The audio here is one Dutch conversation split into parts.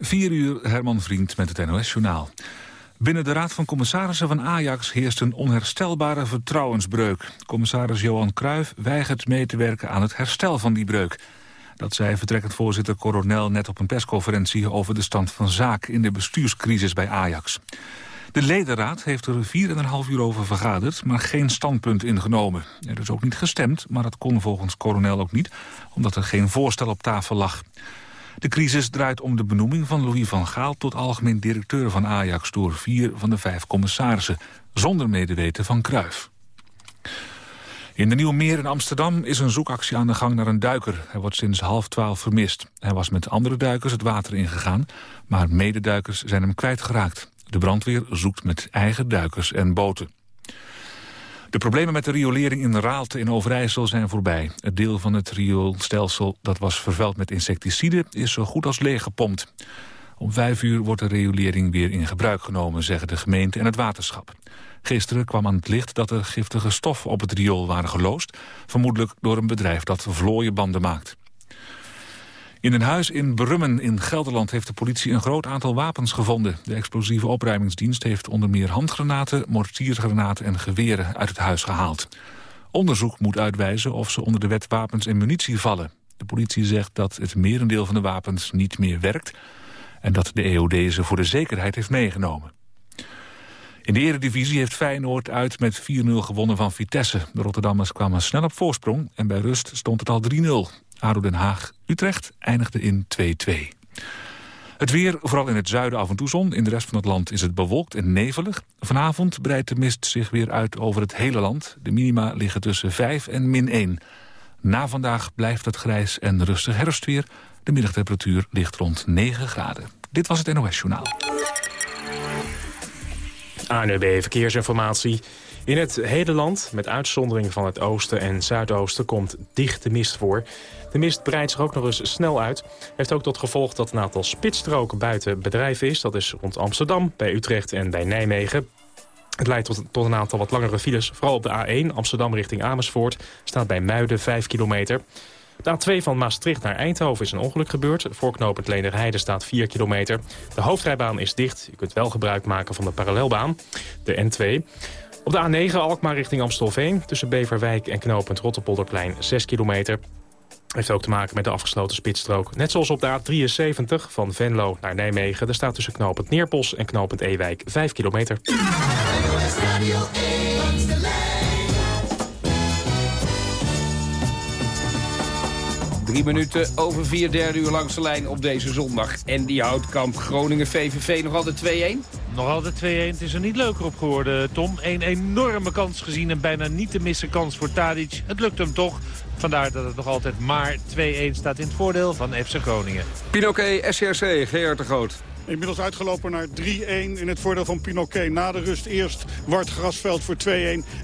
4 uur, Herman Vriend met het NOS-journaal. Binnen de Raad van Commissarissen van Ajax heerst een onherstelbare vertrouwensbreuk. Commissaris Johan Cruijff weigert mee te werken aan het herstel van die breuk. Dat zei vertrekkend voorzitter Coronel net op een persconferentie... over de stand van zaak in de bestuurscrisis bij Ajax. De ledenraad heeft er 4,5 uur over vergaderd, maar geen standpunt ingenomen. Er is ook niet gestemd, maar dat kon volgens Coronel ook niet... omdat er geen voorstel op tafel lag. De crisis draait om de benoeming van Louis van Gaal... tot algemeen directeur van Ajax door vier van de vijf commissarissen... zonder medeweten van Cruijff. In de Nieuwe Meer in Amsterdam is een zoekactie aan de gang naar een duiker. Hij wordt sinds half twaalf vermist. Hij was met andere duikers het water ingegaan... maar mededuikers zijn hem kwijtgeraakt. De brandweer zoekt met eigen duikers en boten. De problemen met de riolering in Raalte in Overijssel zijn voorbij. Het deel van het rioolstelsel dat was vervuild met insecticiden... is zo goed als leeggepompt. Om vijf uur wordt de riolering weer in gebruik genomen... zeggen de gemeente en het waterschap. Gisteren kwam aan het licht dat er giftige stoffen op het riool waren geloosd... vermoedelijk door een bedrijf dat vlooienbanden maakt. In een huis in Brummen in Gelderland heeft de politie een groot aantal wapens gevonden. De explosieve opruimingsdienst heeft onder meer handgranaten, mortiergranaten en geweren uit het huis gehaald. Onderzoek moet uitwijzen of ze onder de wet wapens en munitie vallen. De politie zegt dat het merendeel van de wapens niet meer werkt... en dat de EOD ze voor de zekerheid heeft meegenomen. In de eredivisie heeft Feyenoord uit met 4-0 gewonnen van Vitesse. De Rotterdammers kwamen snel op voorsprong en bij rust stond het al 3-0. ADO Den Haag-Utrecht eindigde in 2-2. Het weer, vooral in het zuiden af en toe zon. In de rest van het land is het bewolkt en nevelig. Vanavond breidt de mist zich weer uit over het hele land. De minima liggen tussen 5 en min 1. Na vandaag blijft het grijs en rustig herfstweer. De middagtemperatuur ligt rond 9 graden. Dit was het NOS Journaal. ANUB Verkeersinformatie. In het hele land, met uitzondering van het oosten en zuidoosten, komt dichte mist voor. De mist breidt zich ook nog eens snel uit. Heeft ook tot gevolg dat een aantal spitsstroken buiten bedrijf is. Dat is rond Amsterdam, bij Utrecht en bij Nijmegen. Het leidt tot, tot, een aantal wat langere files. Vooral op de A1 Amsterdam richting Amersfoort staat bij Muiden 5 kilometer. De A2 van Maastricht naar Eindhoven is een ongeluk gebeurd. Voorknopend Leenderheide staat 4 kilometer. De hoofdrijbaan is dicht. U kunt wel gebruik maken van de parallelbaan, de N2. Op de A9 Alkmaar richting Amstelveen. Tussen Beverwijk en knooppunt Rotterpolderplein 6 kilometer. Heeft ook te maken met de afgesloten spitsstrook. Net zoals op de A73 van Venlo naar Nijmegen. Er staat tussen knooppunt Neerpos en knooppunt Ewijk 5 kilometer. Drie minuten over vier derde uur langs de lijn op deze zondag. En die Houtkamp Groningen VVV nog altijd 2-1? Nog altijd 2-1. Het is er niet leuker op geworden, Tom. Een enorme kans gezien en bijna niet te missen kans voor Tadic. Het lukt hem toch. Vandaar dat het nog altijd maar 2-1 staat in het voordeel van FC Groningen. Pinoquet, SCRC, Gerard de Groot. Inmiddels uitgelopen naar 3-1 in het voordeel van Pinoquet. Na de rust eerst Wart Grasveld voor 2-1.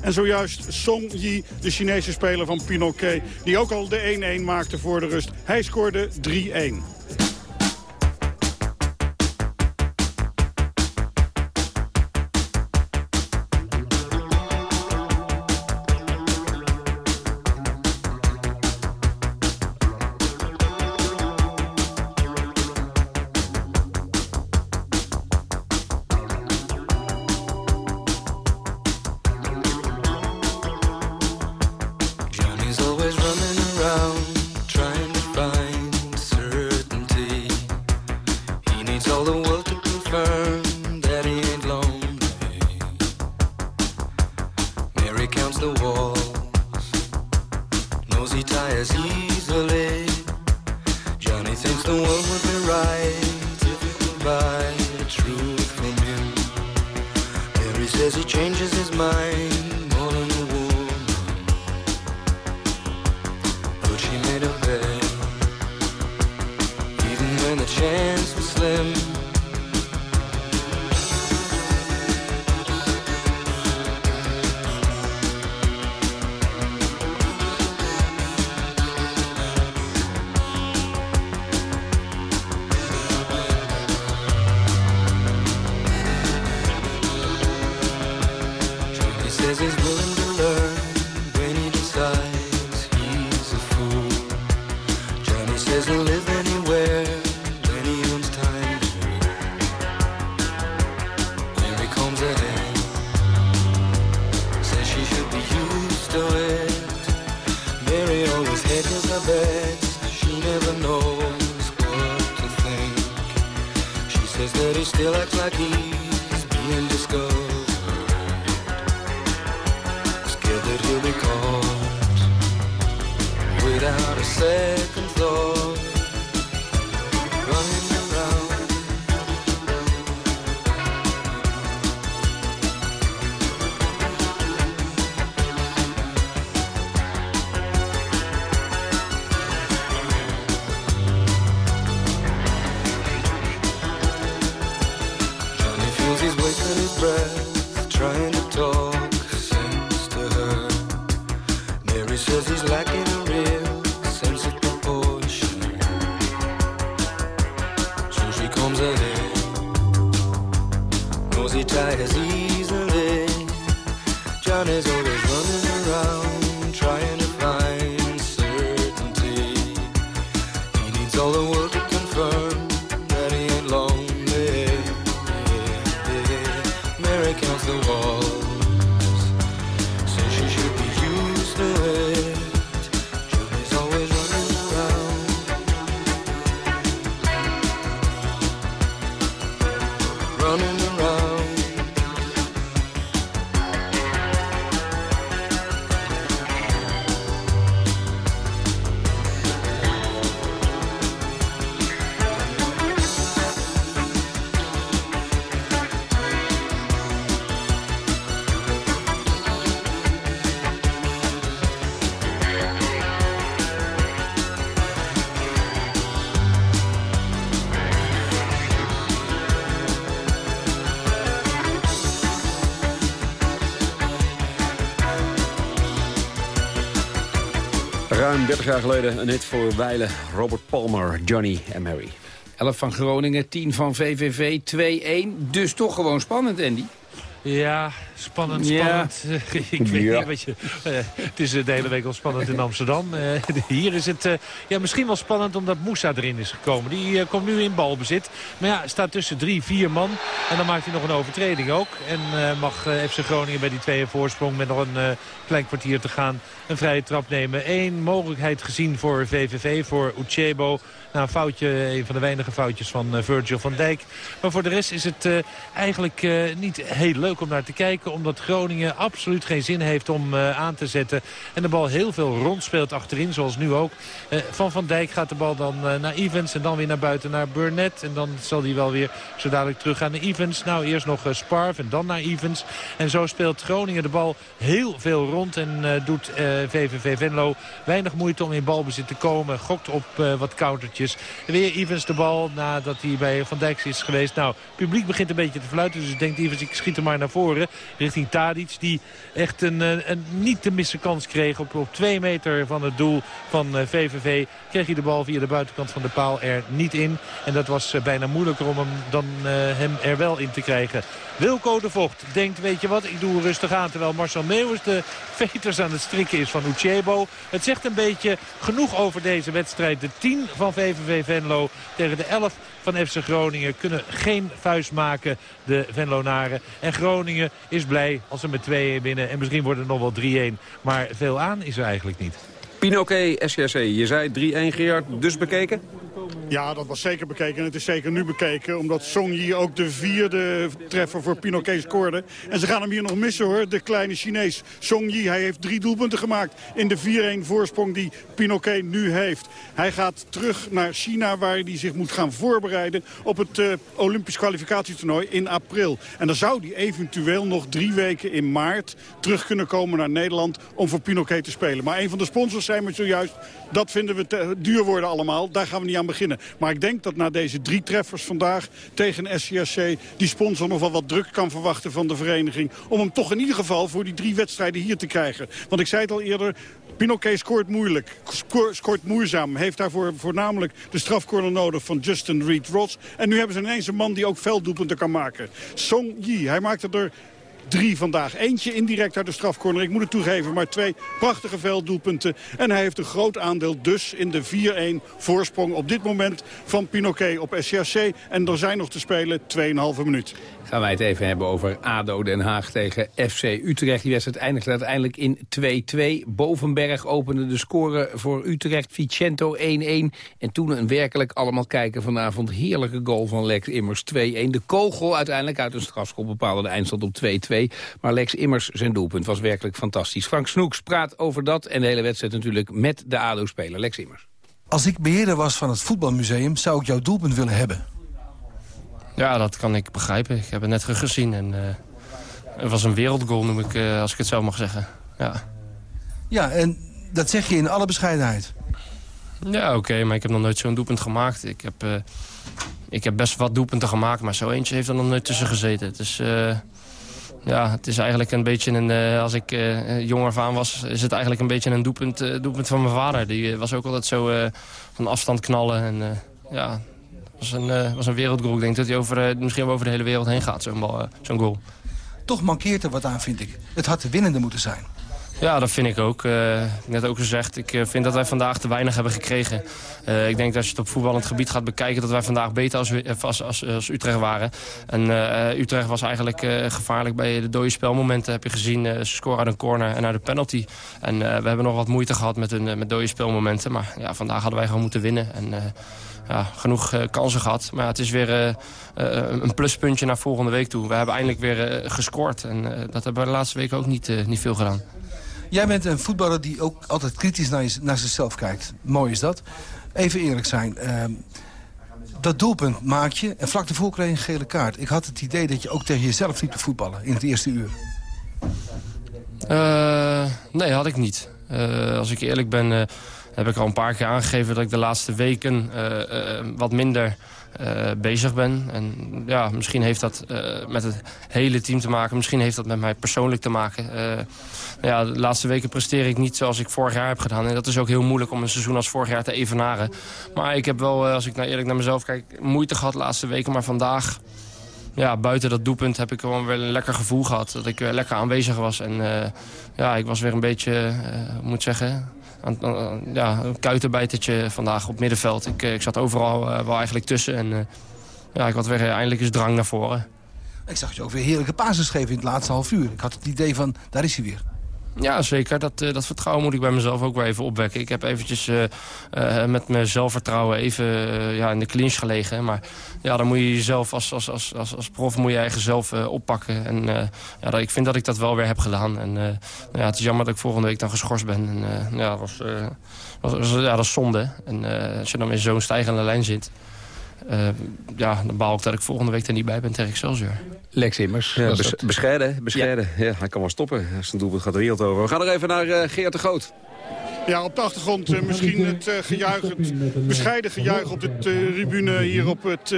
En zojuist Song Yi, de Chinese speler van Pinoquet... die ook al de 1-1 maakte voor de rust. Hij scoorde 3-1. Ruim 30 jaar geleden een hit voor Weilen, Robert Palmer, Johnny en Mary. 11 van Groningen, 10 van VVV, 2-1. Dus toch gewoon spannend, Andy. Ja, spannend, Ja. spannend. ik weet Ja. niet wat je... eh, het is eh, de hele week al spannend in Amsterdam. Eh, hier is het ja, misschien wel spannend omdat Moussa erin is gekomen. Die komt nu in balbezit. Maar ja, staat tussen drie, vier man. En dan maakt hij nog een overtreding ook. En mag FC Groningen bij die tweeën voorsprong met nog een klein kwartier te gaan een vrije trap nemen. Eén mogelijkheid gezien voor VVV, voor Uchebo. Na een foutje, een van de weinige foutjes van Virgil van Dijk. Maar voor de rest is het eigenlijk niet heel leuk om naar te kijken. Omdat Groningen absoluut geen zin heeft om eh, aan te zetten. En de bal heel veel rondspeelt achterin, zoals nu ook. Eh, van Van Dijk gaat de bal dan eh, naar Evans en dan weer naar buiten naar Burnett. En dan zal hij wel weer zo dadelijk terug gaan naar Evans. Nou, eerst nog Sparv en dan naar Evans. En zo speelt Groningen de bal heel veel rond. En doet VVV Venlo weinig moeite om in balbezit te komen. Gokt op wat countertjes. Weer Evans de bal nadat hij bij Van Dijk is geweest. Nou, publiek begint een beetje te fluiten. Dus denkt Evans, ik schiet hem maar naar voren. Richting Tadic, die echt een, eh, een niet te missen kans kreeg. Op, op twee meter van het doel van eh, VVV kreeg hij de bal via de buitenkant van de paal er niet in. En dat was eh, bijna moeilijker om hem dan eh, hem er wel in te krijgen. Wilco de Vocht denkt, weet je wat, ik doe rustig aan. Terwijl Marcel Meeuwers de veters aan het strikken is van Uchebo. Het zegt een beetje genoeg over deze wedstrijd. De 10 van VVV Venlo tegen de 11 van FC Groningen kunnen geen vuist maken, de Venlonaren. En Groningen is blij als ze met 2-1 winnen. En misschien wordt het nog wel 3-1. Maar veel aan is er eigenlijk niet. Pinoquet, SCRC, je zei 3-1 Gerard, dus bekeken? Ja, dat was zeker bekeken. En het is zeker nu bekeken. Omdat Song Yi ook de vierde treffer voor Pinoquet scoorde. En ze gaan hem hier nog missen hoor. De kleine Chinees Song Yi. Hij heeft drie doelpunten gemaakt in de 4-1 voorsprong die Pinoquet nu heeft. Hij gaat terug naar China waar hij zich moet gaan voorbereiden op het eh, Olympisch kwalificatietoernooi in april. En dan zou hij eventueel nog drie weken in maart terug kunnen komen naar Nederland om voor Pinoquet te spelen. Maar een van de sponsors zei me zojuist, dat vinden we te duur worden allemaal. Daar gaan we niet aan beginnen. Maar ik denk dat na deze drie treffers vandaag tegen SCRC... die sponsor nog wel wat druk kan verwachten van de vereniging... om hem toch in ieder geval voor die drie wedstrijden hier te krijgen. Want ik zei het al eerder, Pinoquet scoort moeilijk, scoort, moeizaam. Heeft daarvoor voornamelijk de strafcorner nodig van Justin Reed Ross. En nu hebben ze ineens een man die ook velddoelpunten kan maken. Song Yi, hij maakte er drie vandaag. Eentje indirect uit de strafcorner, ik moet het toegeven. Maar twee prachtige velddoelpunten. En hij heeft een groot aandeel dus in de 4-1 voorsprong op dit moment van Pinoquet op SCRC. En er zijn nog te spelen 2,5 minuut gaan wij het even hebben over ADO Den Haag tegen FC Utrecht. Die wedstrijd eindigde uiteindelijk in 2-2. Bovenberg opende de score voor Utrecht. Vicento 1-1. En toen een werkelijk allemaal kijken vanavond. Heerlijke goal van Lex Immers 2-1. De kogel uiteindelijk uit een strafschop bepaalde de eindstand op 2-2. Maar Lex Immers zijn doelpunt was werkelijk fantastisch. Frank Snoeks praat over dat en de hele wedstrijd natuurlijk met de ADO-speler Lex Immers. Als ik beheerder was van het voetbalmuseum zou ik jouw doelpunt willen hebben. Ja, dat kan ik begrijpen. Ik heb het net gezien en uh, het was een wereldgoal, noem ik, uh, als ik het zo mag zeggen. Ja, ja en dat zeg je in alle bescheidenheid. Ja, oké, okay, maar ik heb nog nooit zo'n doelpunt gemaakt. Ik heb, uh, ik heb best wat doelpunten gemaakt, maar zo eentje heeft er nog nooit tussen gezeten. Dus ja, het is eigenlijk een beetje een... als ik jonger af aan was, is het eigenlijk een beetje een doelpunt, doelpunt van mijn vader. Die was ook altijd zo van afstand knallen en ja, was een, uh, was een wereldgoal. Ik denk dat hij over, uh, misschien wel over de hele wereld heen gaat, zo'n uh, zo'n goal. Toch mankeert er wat aan, vind ik. Het had de winnende moeten zijn. Ja, dat vind ik ook. net ook gezegd, ik vind dat wij vandaag te weinig hebben gekregen. ik denk dat als je het op voetballend gebied gaat bekijken... dat wij vandaag beter als, als, als, als Utrecht waren. En Utrecht was eigenlijk gevaarlijk bij de dode spelmomenten. Heb je gezien, ze scoren uit een corner en uit een penalty. En we hebben nog wat moeite gehad met, een, met dode spelmomenten. Maar ja, vandaag hadden wij gewoon moeten winnen. En ja, genoeg uh, kansen gehad. Maar het is weer uh, uh, een pluspuntje naar volgende week toe. We hebben eindelijk weer gescoord. En dat hebben we de laatste weken ook niet, niet veel gedaan. Jij bent een voetballer die ook altijd kritisch naar, je, naar zichzelf kijkt. Mooi is dat. Even eerlijk zijn. Ehm, dat doelpunt maak je en vlak ervoor kreeg je een gele kaart. Ik had het idee dat je ook tegen jezelf liep te voetballen in het eerste uur. nee, had ik niet. als ik eerlijk ben heb ik al een paar keer aangegeven dat ik de laatste weken uh, uh, wat minder uh, bezig ben. En ja, misschien heeft dat met het hele team te maken. Misschien heeft dat met mij persoonlijk te maken. ja, de laatste weken presteer ik niet zoals ik vorig jaar heb gedaan. En dat is ook heel moeilijk om een seizoen als vorig jaar te evenaren. Maar ik heb wel, als ik nou eerlijk naar mezelf kijk, moeite gehad de laatste weken. Maar vandaag ja, buiten dat doelpunt heb ik gewoon weer een lekker gevoel gehad. Dat ik lekker aanwezig was. En ja, ik was weer een beetje, uh, moet zeggen, ja, een kuitenbijtertje vandaag op middenveld. Ik, eh, ik zat overal uh, wel eigenlijk tussen. En uh, ja, ik had weer eindelijk eens drang naar voren. Ik zag je ook weer heerlijke pases geven in het laatste half uur. Ik had het idee van, daar is hij weer. Ja, zeker. Dat, uh, dat vertrouwen moet ik bij mezelf ook weer even opwekken. Ik heb eventjes uh, uh, met mijn zelfvertrouwen even ja, in de clinch gelegen. Maar ja, dan moet je jezelf als, als, als, als, als prof moet je eigen zelf oppakken. En ja, dat, ik vind dat ik dat wel weer heb gedaan. En ja, het is jammer dat ik volgende week dan geschorst ben. En, ja, was, was, was, ja, dat is zonde. En als je dan in zo'n stijgende lijn zit... Uh, ja, dan baal ik dat ik volgende week er niet bij ben tegen Excelsior. Lex Immers. Ja, bes bescheiden, bescheiden. Ja. ja. hij kan wel stoppen. Zijn doelpunt gaat de wereld over. We gaan er even naar uh, Geert de Groot. Ja, op de achtergrond uh, misschien het uh, gejuich, het bescheiden gejuich op de uh, tribune hier op het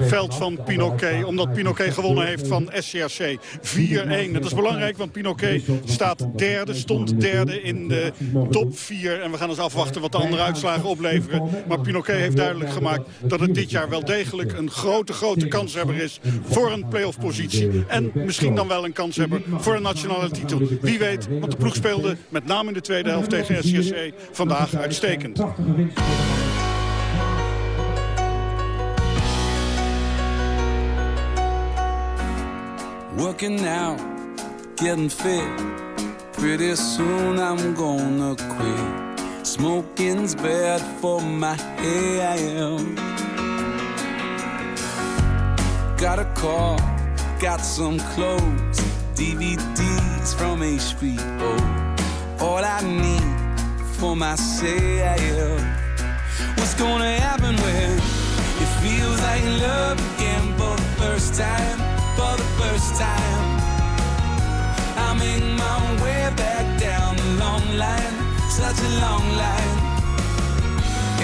veld van Pinoquet. Omdat Pinoquet gewonnen heeft van SCRC 4-1. Dat is belangrijk, want Pinoquet staat derde, stond derde in de top 4. En we gaan eens afwachten wat de andere uitslagen opleveren. Maar Pinoquet heeft duidelijk gemaakt dat het dit jaar wel degelijk een grote, grote kanshebber is voor een playoff positie. En misschien dan wel een kanshebber voor een nationale titel. Wie weet, want de ploeg speelde met name in de tweede helft tegen SCRC vandaag uitstekend. Working now, getting fit. Pretty soon I'm gonna quit. Smoking's bad for my health. Got a car, got some clothes, DVDs from HBO. All I need for myself. What's gonna happen when it feels like love again for the first time? For the first time, I make my way back down the long line, such a long line,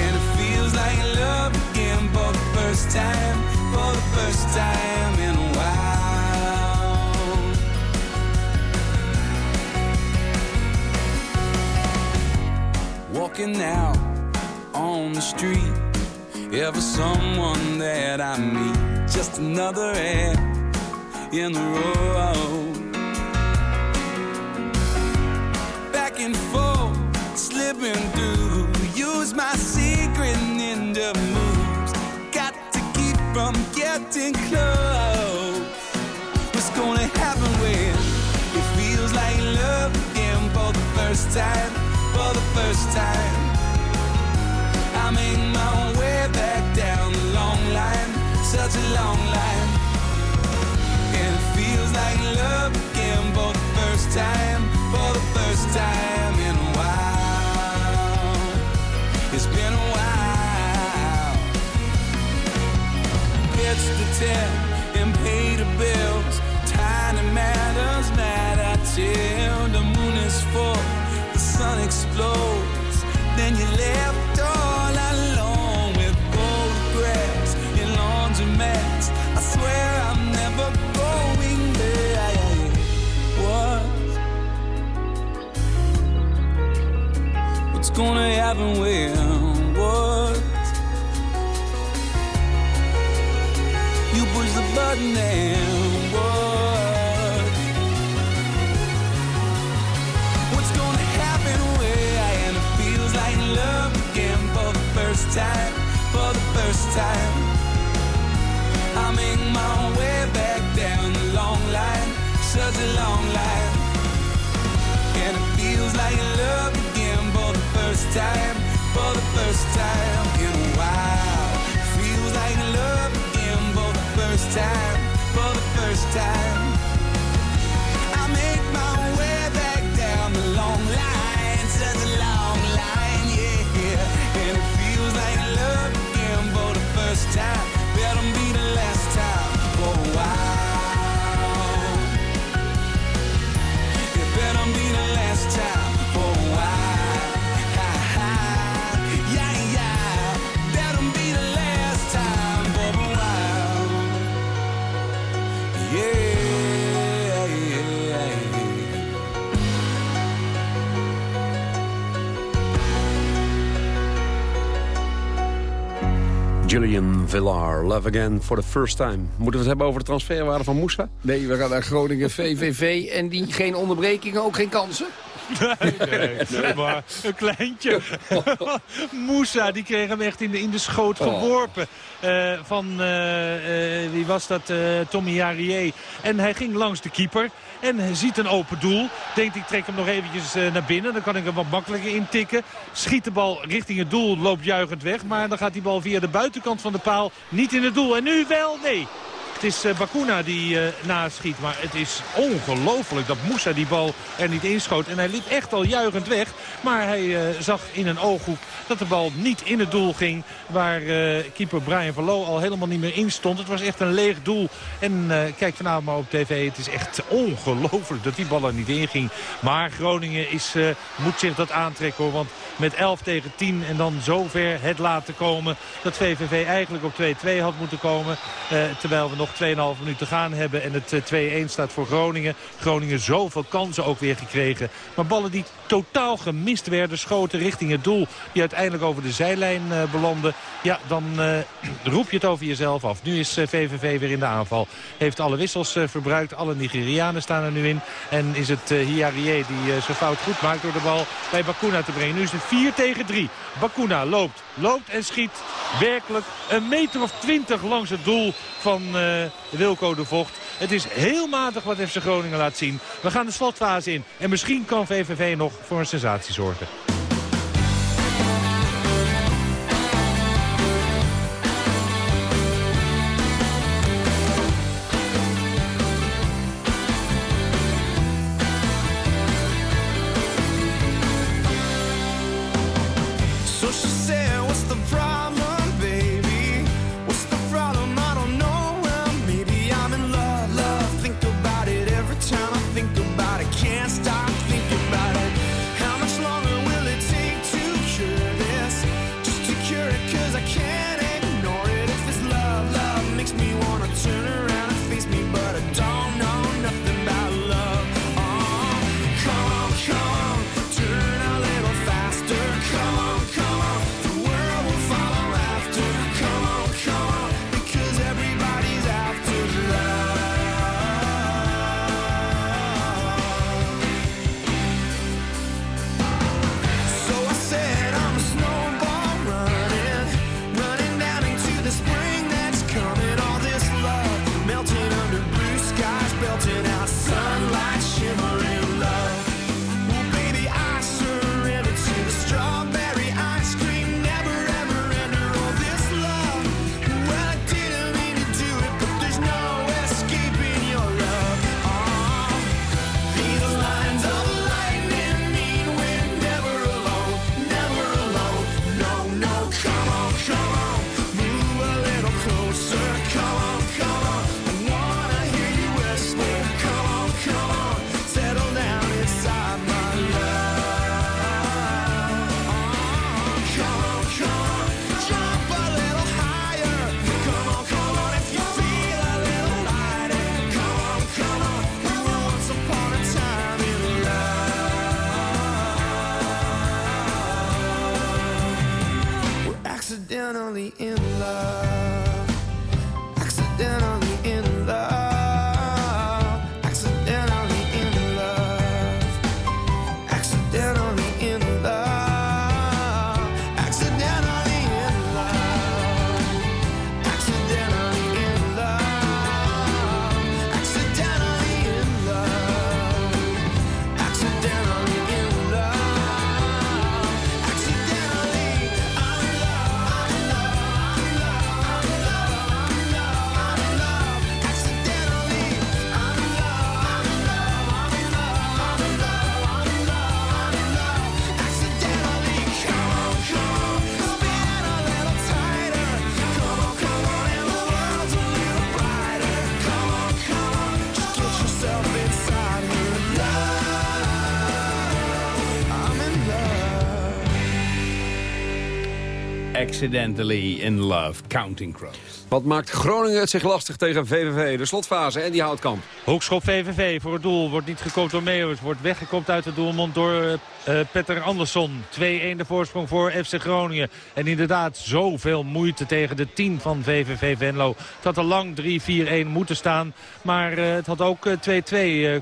and it feels like love again for the first time, for the first time in a while. walking out on the street. Ever someone that I meet, just another head in the road. Back and forth, slipping through. Use my secret ninja moves. Got to keep from getting close. What's gonna happen when it feels like love again for the first time? First time, I make my way back down the long line, such a long line, and it feels like love again for the first time, for the first time in a while. It's been a while. It's the tip and pay the bills. Tiny matters matter till explodes. Then you're left all alone with photographs in laundromats. I swear I'm never going there. What? What's gonna happen when? What? You push the button and time. I make my way back down the long line, such a long line. And it feels like love again for the first time, for the first time in a while. Feels like love again for the first time, for the first time. Julian Villar, Love Again for the first time. Moeten we het hebben over de transferwaarde van Moussa? Nee, we gaan naar Groningen VVV en die geen onderbrekingen, ook geen kansen. Nee, maar een kleintje. Moussa, die kreeg hem echt in de, in de schoot Oh. geworpen. eh, van, eh, eh, wie was dat? Tommy Jarier. En hij ging langs de keeper. En hij ziet een open doel. Denkt, ik trek hem nog eventjes naar binnen. Dan kan ik hem wat makkelijker intikken. Schiet de bal richting het doel, loopt juichend weg. Maar dan gaat die bal via de buitenkant van de paal niet in het doel. En nu wel, nee. Het is eh, Bakuna die eh naschiet. Maar het is ongelooflijk dat Moussa die bal er niet inschoot. En hij liep echt al juichend weg. Maar hij eh, zag in een ooghoek dat de bal niet in het doel ging. Waar keeper Brian Verloo al helemaal niet meer in stond. Het was echt een leeg doel. En kijk vanavond maar op tv. Het is echt ongelooflijk dat die bal er niet in ging. Maar Groningen is, moet zich dat aantrekken hoor. Want met 11 tegen 10 en dan zover het laten komen. Dat VVV eigenlijk op 2-2 had moeten komen. Terwijl we nog 2,5 minuten te gaan hebben. En het eh, 2-1 staat voor Groningen. Groningen zoveel kansen ook weer gekregen. Maar ballen die totaal gemist werden. Schoten richting het doel. Die uiteindelijk over de zijlijn eh, belanden. Ja, dan eh, roep je het over jezelf af. Nu is eh, VVV weer in de aanval. Heeft alle wissels eh, verbruikt. Alle Nigerianen staan er nu in. En is het Hiarie die zijn fout goed maakt door de bal bij Bakuna te brengen. Nu is het 4 tegen 3. Bakuna loopt, loopt en schiet werkelijk een meter of twintig langs het doel van Wilco de Vocht. Het is heel matig wat FC Groningen laat zien. We gaan de slotfase in. En misschien kan VVV nog voor een sensatie zorgen. Accidentally in Love, Counting Crows. Wat maakt Groningen het zich lastig tegen VVV? De slotfase en die houtkamp. Hoekschop VVV voor het doel. Wordt niet gekoopt door Meeuwis. Wordt weggekopt uit het doelmond door uh, Petter Andersson. 2-1 de voorsprong voor FC Groningen. En inderdaad zoveel moeite tegen de 10 van VVV Venlo. Het had er lang 3-4-1 moeten staan. Maar uh, het had ook 2-2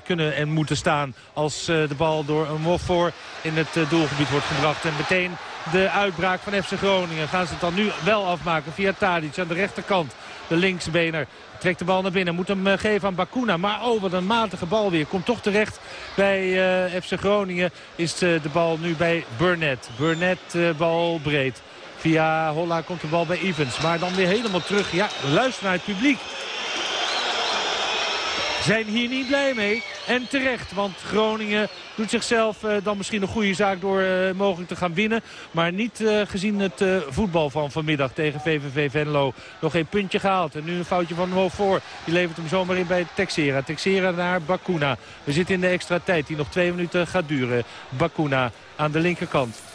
kunnen en moeten staan. Als de bal door een Moffor in het doelgebied wordt gebracht. En meteen de uitbraak van FC Groningen. Gaan ze het dan nu wel afmaken via Tadic aan de rechterkant. De linksbener trekt de bal naar binnen. Moet hem uh, geven aan Bakuna. Maar oh, wat een matige bal weer. Komt toch terecht bij uh, FC Groningen. Is uh, de bal nu bij Burnett. Burnett bal breed. Via Holla komt de bal bij Evans. Maar dan weer helemaal terug. Ja, luister naar het publiek zijn hier niet blij mee. En terecht, want Groningen doet zichzelf uh, dan misschien een goede zaak door uh, mogelijk te gaan winnen. Maar niet uh, gezien het voetbal van vanmiddag tegen VVV Venlo. Nog geen puntje gehaald. En nu een foutje van Mo voor. Die levert hem zomaar in bij Texera. Texera naar Bakuna. We zitten in de extra tijd die nog twee minuten gaat duren. Bakuna aan de linkerkant.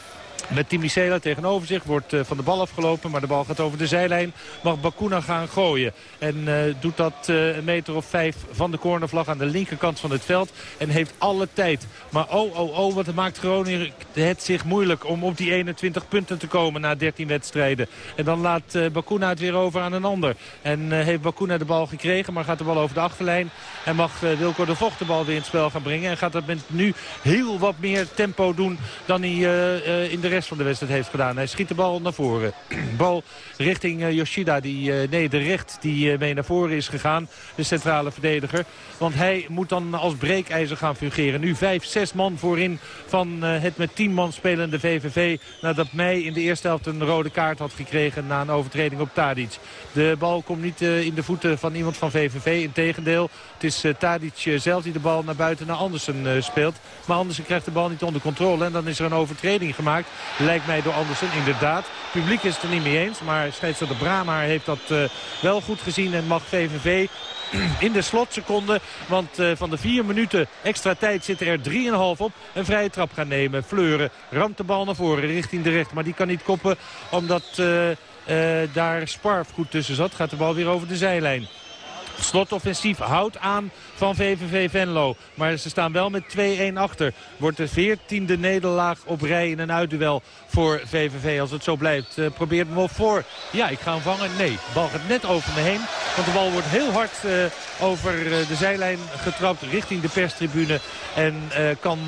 Met Timicela tegenover zich wordt uh, van de bal afgelopen. Maar de bal gaat over de zijlijn. Mag Bakuna gaan gooien. En uh, doet dat uh, een meter of vijf van de cornervlag aan de linkerkant van het veld. En heeft alle tijd. Maar oh, oh, oh, wat maakt Groningen het zich moeilijk om op die 21 punten te komen na 13 wedstrijden. En dan laat Bakuna het weer over aan een ander. En heeft Bakuna de bal gekregen, maar gaat de bal over de achterlijn. En mag Wilco de Vocht de bal weer in het spel gaan brengen. En gaat dat met nu heel wat meer tempo doen dan hij in de rest van de wedstrijd heeft gedaan. Hij schiet de bal naar voren. bal richting uh, Yoshida, die, uh, nee, de recht die uh, mee naar voren is gegaan. De centrale verdediger. Want hij moet dan als breekijzer gaan fungeren. Nu vijf, zes man voorin van het met tien man spelende VVV. Nadat Meij in de eerste helft een rode kaart had gekregen na een overtreding op Tadic. De bal komt niet in de voeten van iemand van VVV. Integendeel, het is Tadic zelf die de bal naar buiten naar Andersen speelt. Maar Andersen krijgt de bal niet onder controle. En dan is er een overtreding gemaakt. Lijkt mij door Andersen, inderdaad. Het publiek is het er niet mee eens. Maar scheidsrechter Brama heeft dat wel goed gezien. En mag VVV in de slotseconde. Want uh, van de vier minuten extra tijd zitten er 3,5 op. Een vrije trap gaan nemen. Fleuren ramt de bal naar voren richting de rechter. Maar die kan niet koppen omdat uh, uh, daar Sparf goed tussen zat. Gaat de bal weer over de zijlijn. Slotoffensief houdt aan van VVV Venlo. Maar ze staan wel met 2-1 achter. Wordt de veertiende nederlaag op rij in een uitduel voor VVV. Als het zo blijft. Uh, probeert hem voor. Ja, ik ga hem vangen. Nee, de bal gaat net over me heen. Want de bal wordt heel hard uh, over uh, de zijlijn getrapt richting de perstribune. En kan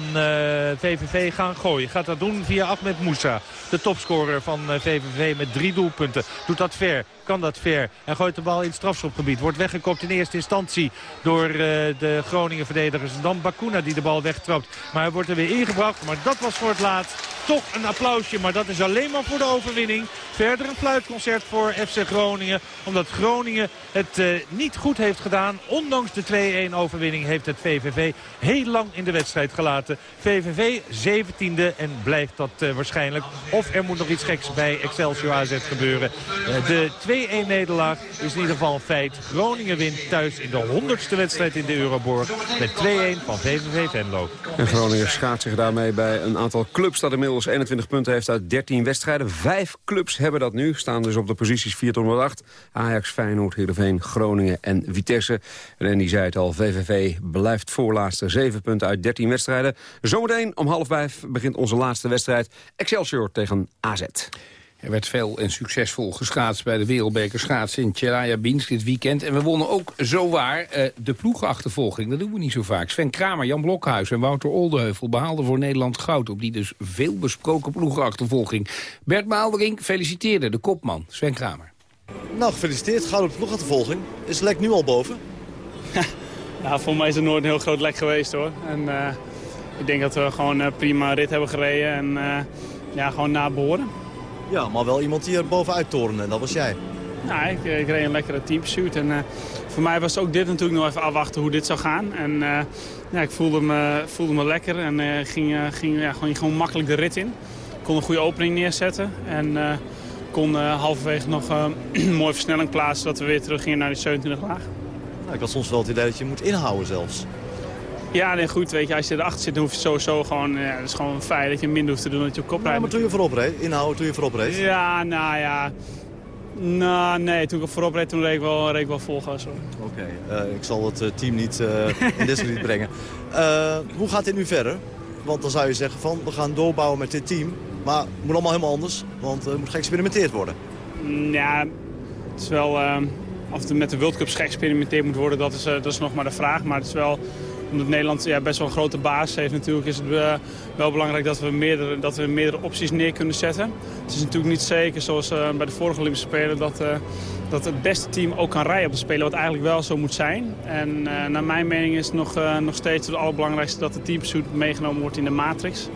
VVV gaan gooien. Gaat dat doen via Ahmed Moussa. De topscorer van VVV met drie doelpunten. Doet dat ver. Kan dat ver. En gooit de bal in het strafschopgebied. Wordt weggekopt in eerste instantie door de Groningen verdedigers. En dan Bakuna die de bal wegtrapt. Maar hij wordt er weer ingebracht. Maar dat was voor het laatst toch een applausje. Maar dat is alleen maar voor de overwinning. Verder een fluitconcert voor FC Groningen. Omdat Groningen het uh, niet goed heeft gedaan. Ondanks de 2-1 overwinning heeft het VVV heel lang in de wedstrijd gelaten. VVV 17e en blijft dat uh, waarschijnlijk. Of er moet nog iets geks bij Excelsior AZ gebeuren. De 2-1 nederlaag is in ieder geval een feit. Groningen wint thuis in de 100ste wedstrijd in de Euroborg. Met 2-1 van VVV Venlo. En Groningen schaadt zich daarmee bij een aantal clubs dat inmiddels 21 punten heeft uit 13 wedstrijden. Vijf clubs hebben dat nu, staan dus op de posities 4 tot 8. Ajax, Feyenoord, Heerenveen, Groningen en Vitesse. En die zei het al, VVV blijft voorlaatste 7 punten uit 13 wedstrijden. Zometeen om half vijf begint onze laatste wedstrijd. Excelsior tegen AZ. Er werd veel en succesvol geschaatst bij de Wereldbeker schaatsen in Tjeljabinsk dit weekend. En we wonnen ook zowaar uh, de ploegenachtervolging. Dat doen we niet zo vaak. Sven Kramer, Jan Blokhuis en Wouter Oldeheuvel behaalden voor Nederland goud... op die dus veel besproken ploegenachtervolging. Bert Maaldering feliciteerde de kopman, Sven Kramer. Nou, gefeliciteerd. Gouden ploegenachtervolging. Is lek nu al boven? ja, voor mij is het nooit een heel groot lek geweest, hoor. En uh, ik denk dat we gewoon uh, prima rit hebben gereden en ja, gewoon na behoren. Ja, maar wel iemand die er bovenuit torende en dat was jij. Nou, ik, ik reed een lekkere teampursuit en uh, voor mij was ook dit natuurlijk nog even afwachten hoe dit zou gaan. En uh, ja, ik voelde me, voelde me lekker en uh, ging, ging ja, gewoon, gewoon makkelijk de rit in. Ik kon een goede opening neerzetten en kon halverwege nog een mooie versnelling plaatsen dat we weer terug gingen naar die 27 laag. Nou, ik had soms wel het idee dat je moet inhouden zelfs. Ja, nee, goed. Weet je, als je erachter zit, dan hoef je sowieso gewoon... Ja, het is gewoon fijn dat je minder hoeft te doen dat je op kop rijdt. maar toen je voorop reed, inhouden toen je voorop reed. Ja, nou ja. Nou, nee, toen ik voorop reed, toen reed ik wel, reed ik wel vol gas. Oké, eh, ik zal het eh, team niet eh, in discrediet brengen. Hoe gaat dit nu verder? Want dan zou je zeggen van, we gaan doorbouwen met dit team. Maar het moet allemaal helemaal anders, want er moet geëxperimenteerd worden. Mm, Ja, het is wel... of er met de World Cups geëxperimenteerd moet worden, dat is, dat is nog maar de vraag. Maar het is wel... Omdat Nederland ja, best wel een grote baas heeft natuurlijk... is het eh, wel belangrijk dat we, meerdere, dat we meerdere opties neer kunnen zetten. Het is natuurlijk niet zeker, zoals eh, bij de vorige Olympische Spelen... Dat, eh, dat het beste team ook kan rijden op de Spelen, wat eigenlijk wel zo moet zijn. En naar mijn mening is het nog, nog steeds het allerbelangrijkste... dat de teamsuit meegenomen wordt in de matrix.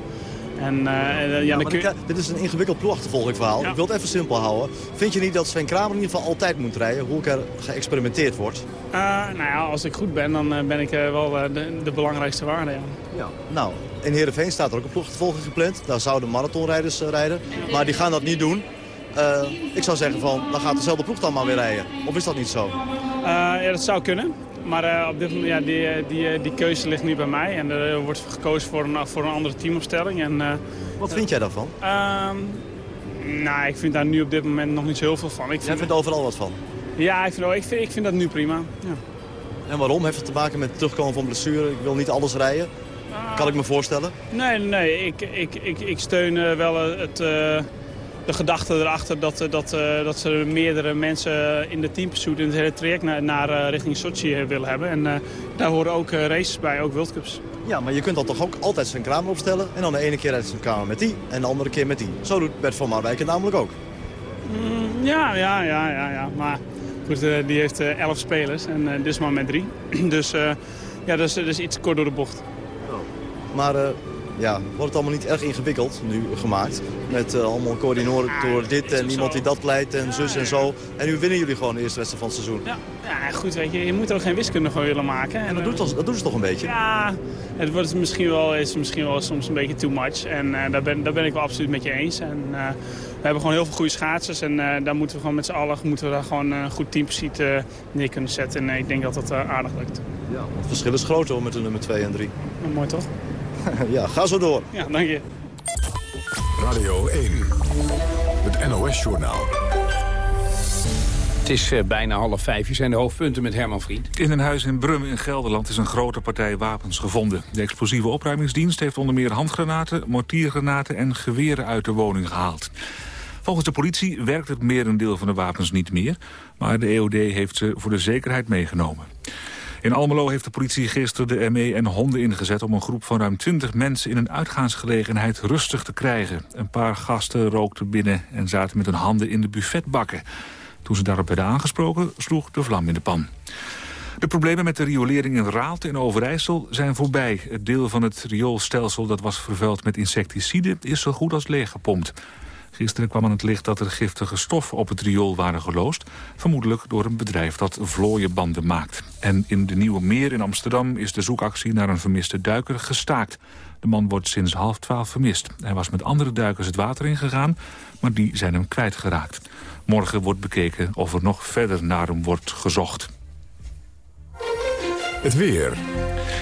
En, eh, eh, ja, maar kun dit- is een ingewikkeld ploegachtervolging verhaal. Ja. Ik wil het even simpel houden. Vind je niet dat Sven Kramer in ieder geval altijd moet rijden, hoe er geëxperimenteerd wordt? Eh, nou ja, als ik goed ben, dan ben ik wel de, de belangrijkste waarde. Ja. Ja. Nou, in Heerenveen staat er ook een ploegachtervolging gepland. Daar zouden marathonrijders rijden, maar die gaan dat niet doen. Ik zou zeggen van, dan gaat dezelfde ploeg dan maar weer rijden. Of is dat niet zo? Ja, dat zou kunnen. Maar eh, op dit moment, ja, die, eh, die, eh, die keuze ligt nu bij mij. En er wordt gekozen voor een, voor een andere teamopstelling. En, Wat vind jij daarvan? ehm, nou, ik vind daar nu op dit moment nog niet zo heel veel van. Ik Jij vind, vindt overal wat van. ja, ik vind, ik, vind, ik vind dat nu prima. Ja. En waarom? Heeft het te maken met terugkomen van blessure? Ik wil niet alles rijden. Kan ik me voorstellen. Nee, nee, ik, ik, ik, ik steun wel het, de gedachte erachter dat, eh, dat, eh, dat ze meerdere mensen in de teampursuit in het hele traject naar, naar eh, richting Sochi eh, willen hebben. En eh, daar horen ook eh, races bij, ook World Cups. Ja, maar je kunt dan toch ook altijd zijn Kramer opstellen. En dan de ene keer rijdt zijn Kramer met die en de andere keer met die. Zo doet Bert van Marwijk het namelijk ook. Mm, ja, ja, ja, ja, ja. Maar goed, eh, die heeft eh, elf spelers en eh, dus maar met drie. dus eh, ja, dat is, dat is iets kort door de bocht. Maar eh, ja, wordt het allemaal niet erg ingewikkeld nu gemaakt? Met eh, allemaal coördinatoren door dit en iemand die dat leidt en zus en zo. En nu winnen jullie gewoon de eerste wedstrijd van het seizoen. Ja, ja, goed, weet je, je moet er ook geen wiskunde van willen maken. En dat doet, dat doet ze toch een beetje? Ja, het wordt misschien wel, is misschien wel soms een beetje too much. En eh, daar, ben, daar ben ik wel absoluut met je eens. En, eh, we hebben gewoon heel veel goede schaatsers. En daar moeten we gewoon met z'n allen moeten we daar gewoon een goed teampositie neer kunnen zetten. En ik denk dat dat aardig lukt. Ja, het verschil is groot hoor met de nummer 2 en 3. Nou, mooi toch? ja, ga zo door. Ja, dank je. Radio 1. Het NOS-journaal. Het is eh, bijna half vijf. Hier zijn de hoofdpunten met Herman Vriend. In een huis in Brum in Gelderland is een grote partij wapens gevonden. De explosieve opruimingsdienst heeft onder meer handgranaten, mortiergranaten en geweren uit de woning gehaald. Volgens de politie werkt het merendeel van de wapens niet meer, maar de EOD heeft ze voor de zekerheid meegenomen. In Almelo heeft de politie gisteren de ME en honden ingezet... om een groep van ruim 20 mensen in een uitgaansgelegenheid rustig te krijgen. Een paar gasten rookten binnen en zaten met hun handen in de buffetbakken. Toen ze daarop werden aangesproken, sloeg de vlam in de pan. De problemen met de riolering in Raalte in Overijssel zijn voorbij. Het deel van het rioolstelsel dat was vervuild met insecticiden... is zo goed als leeggepompt. Gisteren kwam aan het licht dat er giftige stoffen op het riool waren geloosd. Vermoedelijk door een bedrijf dat vlooienbanden maakt. En in de Nieuwe Meer in Amsterdam is de zoekactie naar een vermiste duiker gestaakt. De man wordt sinds half twaalf vermist. Hij was met andere duikers het water ingegaan, maar die zijn hem kwijtgeraakt. Morgen wordt bekeken of er nog verder naar hem wordt gezocht. Het weer.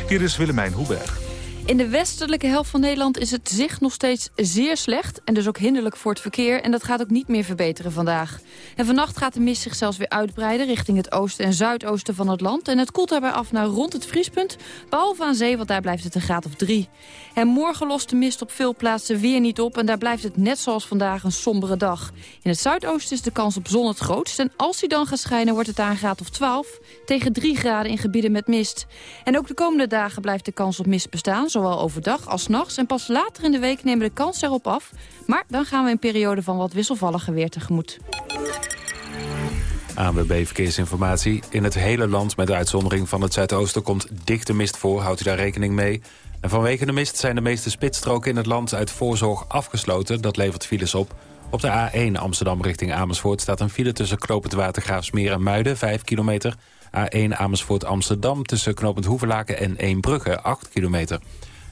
Hier is Willemijn Hoeberg. In de westelijke helft van Nederland is het zicht nog steeds zeer slecht... en dus ook hinderlijk voor het verkeer. En dat gaat ook niet meer verbeteren vandaag. En vannacht gaat de mist zich zelfs weer uitbreiden... richting het oosten en zuidoosten van het land. En het koelt daarbij af naar rond het vriespunt. Behalve aan zee, want daar blijft het een graad of drie. En morgen lost de mist op veel plaatsen weer niet op... en daar blijft het net zoals vandaag een sombere dag. In het zuidoosten is de kans op zon het grootst... en als die dan gaat schijnen wordt het daar een graad of 12... tegen 3 graden in gebieden met mist. En ook de komende dagen blijft de kans op mist bestaan... zowel overdag als nachts. En pas later in de week nemen de kans erop af. Maar dan gaan we een periode van wat wisselvallige weer tegemoet. ANWB Verkeersinformatie. In het hele land, met de uitzondering van het zuidoosten... komt dichte mist voor, houdt u daar rekening mee. En vanwege de mist zijn de meeste spitsstroken in het land... uit voorzorg afgesloten, dat levert files op. Op de A1 Amsterdam richting Amersfoort staat een file... tussen Knopend Watergraafsmeer en Muiden, 5 kilometer. A1 Amersfoort Amsterdam tussen Knopend Hoevelaken en Eembrugge, 8 kilometer.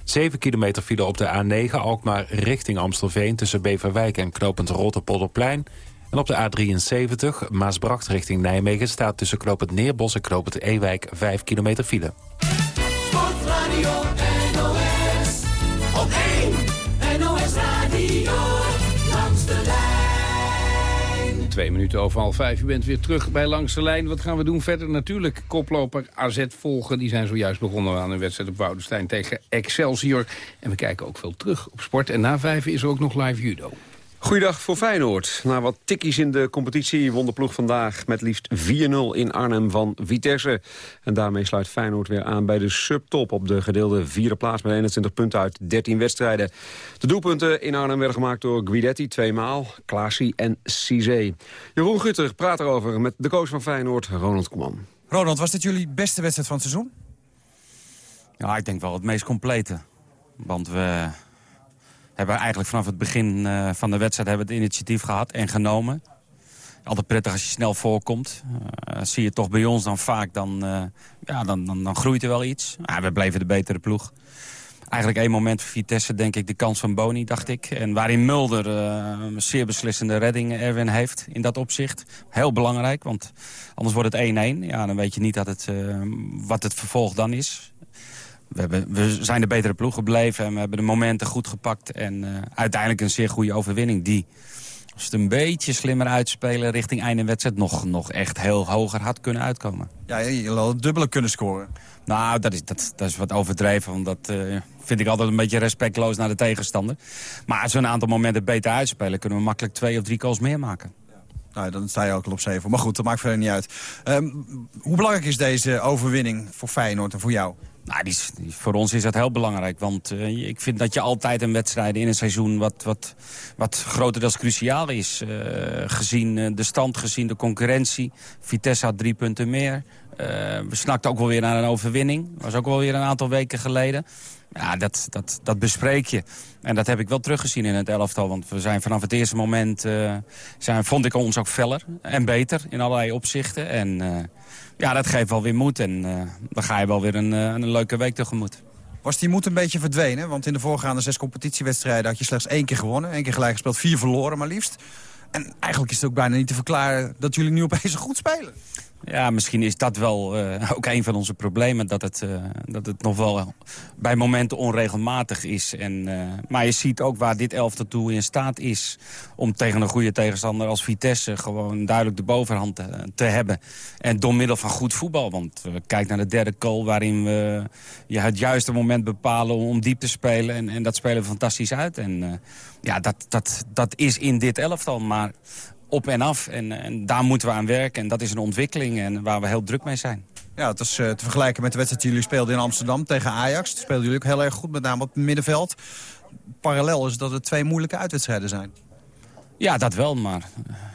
7 kilometer file op de A9 Alkmaar richting Amstelveen... tussen Beverwijk en Knopend Rotterpolderplein... En op de A73, Maasbracht richting Nijmegen... staat tussen knooppunt Neerbos en knooppunt Ewijk 5 kilometer file. Sportradio Twee minuten over half vijf. U bent weer terug bij Langs de Lijn. Wat gaan we doen verder? Natuurlijk koploper AZ volgen. Die zijn zojuist begonnen aan een wedstrijd op Woudenstein tegen Excelsior. En we kijken ook veel terug op sport. En na vijf is er ook nog live judo. Goeiedag voor Feyenoord. Na wat tikkies in de competitie won de ploeg vandaag met liefst 4-0 in Arnhem van Vitesse. En daarmee sluit Feyenoord weer aan bij de subtop op de gedeelde vierde plaats met 21 punten uit 13 wedstrijden. De doelpunten in Arnhem werden gemaakt door Guidetti tweemaal, Klaasie en Cizé. Jeroen Gutter praat erover met de coach van Feyenoord, Ronald Koeman. Ronald, was dit jullie beste wedstrijd van het seizoen? Ja, ik denk wel het meest complete. Want we hebben eigenlijk vanaf het begin uh, van de wedstrijd hebben we het initiatief gehad en genomen. Altijd prettig als je snel voorkomt. Uh, zie je toch bij ons dan vaak, dan, uh, ja, dan, dan, dan, groeit er wel iets. we bleven de betere ploeg. Eigenlijk één moment voor Vitesse, denk ik, de kans van Boni, dacht ik. En waarin Mulder een zeer beslissende redding Erwin heeft in dat opzicht. Heel belangrijk, want anders wordt het 1-1. Ja, dan weet je niet dat het, wat het vervolg dan is. We, hebben, we, zijn de betere ploeg gebleven en we hebben de momenten goed gepakt. En uh, uiteindelijk een zeer goede overwinning die, als het een beetje slimmer uitspelen richting einde wedstrijd... Nog, nog echt heel hoger had kunnen uitkomen. Ja, je had het dubbele kunnen scoren. Nou, dat is, dat, dat is wat overdreven, want dat uh, vind ik altijd een beetje respectloos naar de tegenstander. Maar als we een aantal momenten beter uitspelen... kunnen we makkelijk twee of drie goals meer maken. Nou, dan sta je ook al op zeven. Maar goed, dat maakt verder niet uit. Um, hoe belangrijk is deze overwinning voor Feyenoord en voor jou? Nou, voor ons is dat heel belangrijk. Want uh, ik vind dat je altijd een wedstrijd in een seizoen... wat, wat, wat groter dan cruciaal is. Uh, gezien uh, de stand, gezien de concurrentie. Vitesse had drie punten meer. We snakten ook wel weer naar een overwinning. Was ook wel weer een aantal weken geleden. Ja, dat, dat, dat bespreek je. En dat heb ik wel teruggezien in het elftal. Want we zijn vanaf het eerste moment... zijn, vond ik ons ook feller en beter in allerlei opzichten. En ja, dat geeft wel weer moed. En dan ga je wel weer een, een leuke week tegemoet. Was die moed een beetje verdwenen? Want in de voorgaande zes competitiewedstrijden had je slechts één keer gewonnen. één keer gelijk gespeeld, vier verloren maar liefst. En eigenlijk is het ook bijna niet te verklaren dat jullie nu opeens goed spelen. Ja, misschien is dat wel uh, ook een van onze problemen. Dat het, uh, dat het nog wel bij momenten onregelmatig is. En, uh, maar je ziet ook waar dit elftal toe in staat is... om tegen een goede tegenstander als Vitesse... gewoon duidelijk de bovenhand te, te hebben. En door middel van goed voetbal. Want kijk naar de derde goal waarin we het juiste moment bepalen... om diep te spelen. En, en dat spelen we fantastisch uit. En ja, dat, dat, dat is in dit elftal. Maar op en af. En, en, daar moeten we aan werken. En dat is een ontwikkeling en waar we heel druk mee zijn. Ja, het is uh, te vergelijken met de wedstrijd die jullie speelden in Amsterdam tegen Ajax. Dat speelden jullie ook heel erg goed, met name op het middenveld. Parallel is dat het twee moeilijke uitwedstrijden zijn. Ja, dat wel, maar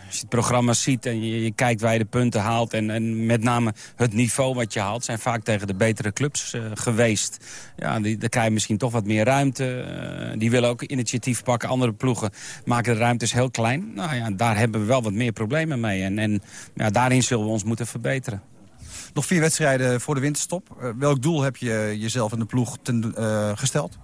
als je het programma ziet en je, kijkt waar je de punten haalt... En, en met name het niveau wat je haalt... zijn vaak tegen de betere clubs uh, geweest. Ja, die, dan krijg je misschien toch wat meer ruimte. Uh, die willen ook initiatief pakken. Andere ploegen maken de ruimtes heel klein. Nou ja, daar hebben we wel wat meer problemen mee. En, en ja, daarin zullen we ons moeten verbeteren. Nog vier wedstrijden voor de winterstop. Uh, welk doel heb je jezelf in de ploeg ten, gesteld?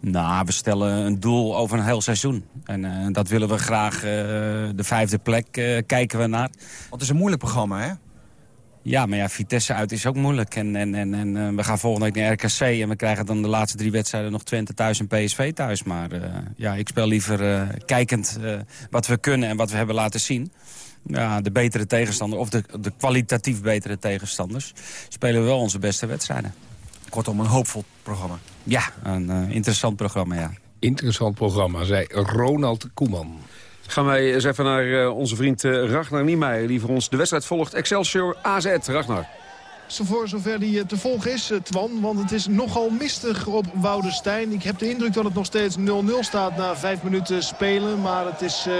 Nou, we stellen een doel over een heel seizoen. En uh, dat willen we graag, uh, de vijfde plek uh, kijken we naar. Want het is een moeilijk programma, hè? Ja, maar ja, Vitesse uit is ook moeilijk. En, en, en, en we gaan volgende week naar RKC en we krijgen dan de laatste drie wedstrijden nog Twente thuis en PSV thuis. Maar ja, ik speel liever kijkend wat we kunnen en wat we hebben laten zien. Ja, de betere tegenstander, of de, de kwalitatief betere tegenstanders, spelen we wel onze beste wedstrijden. Kortom, een hoopvol programma. Ja, een uh, interessant programma, ja. Interessant programma, zei Ronald Koeman. Gaan wij eens even naar uh, onze vriend uh, Ragnar Niemeyer... die voor ons de wedstrijd volgt. Excelsior AZ, Ragnar. Voor zover die te volgen is, Twan. Want het is nogal mistig op Woudenstein. Ik heb de indruk dat het nog steeds 0-0 staat na vijf minuten spelen. Maar het is uh,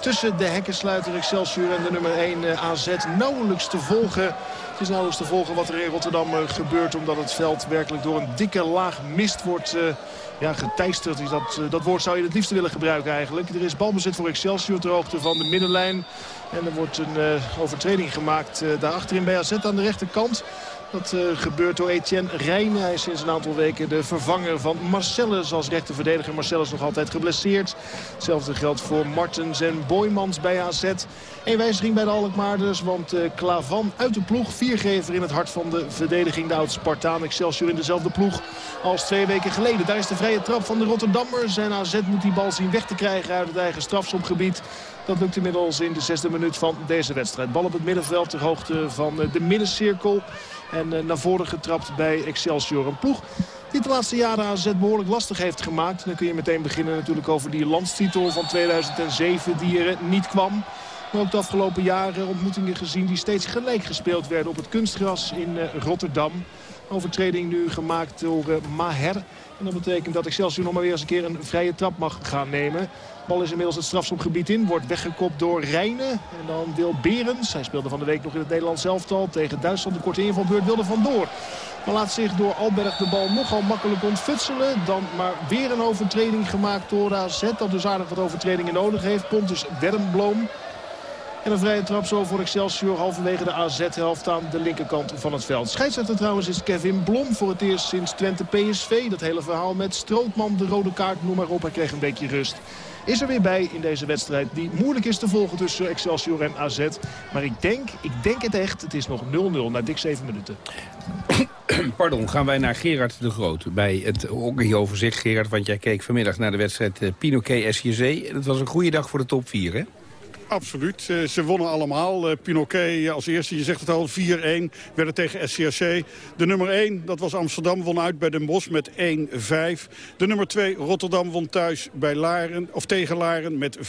tussen de hekkensluiter Excelsior en de nummer 1 AZ nauwelijks te volgen. Het is nauwelijks te volgen wat er in Rotterdam gebeurt. Omdat het veld werkelijk door een dikke laag mist wordt uh, ja, geteisterd. Dat, uh, dat woord zou je het liefst willen gebruiken eigenlijk. Er is balbezit voor Excelsior ter hoogte van de middenlijn. En er wordt een overtreding gemaakt daar achterin bij AZ aan de rechterkant. Dat uh, gebeurt door Etienne Rijn. Hij is sinds een aantal weken de vervanger van Marcellus als rechterverdediger. Marcellus nog altijd geblesseerd. Hetzelfde geldt voor Martens en Boymans bij AZ. Een wijziging bij de Alkmaarders, want uh, Klavan uit de ploeg. Viergever in het hart van de verdediging. De oud-Spartaan Excelsior in dezelfde ploeg als twee weken geleden. Daar is de vrije trap van de Rotterdammers. En AZ moet die bal zien weg te krijgen uit het eigen strafschopgebied. Dat lukt inmiddels in de zesde minuut van deze wedstrijd. Bal op het middenveld ter hoogte van de middencirkel. En naar voren getrapt bij Excelsior. Een ploeg die de laatste jaren AZ behoorlijk lastig heeft gemaakt. Dan kun je meteen beginnen natuurlijk over die landstitel van 2007 die er niet kwam. Maar ook de afgelopen jaren ontmoetingen gezien die steeds gelijk gespeeld werden op het kunstgras in Rotterdam. Overtreding nu gemaakt door Maher. En dat betekent dat Excelsior nog maar weer eens een keer een vrije trap mag gaan nemen. Bal is inmiddels het strafschopgebied in. Wordt weggekopt door Rijnen. En dan wil Berens. Hij speelde van de week nog in het Nederlands elftal. Tegen Duitsland de korte invalbeurt wilde vandoor. Maar laat zich door Alberg de bal nogal makkelijk ontfutselen. Dan maar weer een overtreding gemaakt door AZ. Dat dus aardig wat overtredingen nodig heeft. Pontus Wernbloem. En een vrije trap zo voor Excelsior halverwege de AZ-helft aan de linkerkant van het veld. Scheidsrechter trouwens is Kevin Blom voor het eerst sinds Twente PSV. Dat hele verhaal met Strootman, de rode kaart, noem maar op. Hij kreeg een beetje rust. Is er weer bij in deze wedstrijd die moeilijk is te volgen tussen Excelsior en AZ. Maar ik denk, ik denk het echt, het is nog 0-0 na dik 7 minuten. Pardon, gaan wij naar Gerard de Groot bij het hockeyoverzicht. Gerard, want jij keek vanmiddag naar de wedstrijd uh, Pinoquet SJC. Het was een goede dag voor de top 4, hè? Absoluut. Uh, ze wonnen allemaal. Uh, Pinoquet als eerste, je zegt het al, 4-1. Werden tegen SCRC. De nummer 1, dat was Amsterdam, won uit bij Den Bosch met 1-5. De nummer 2, Rotterdam, won thuis bij Laren, of tegen Laren met 5-2.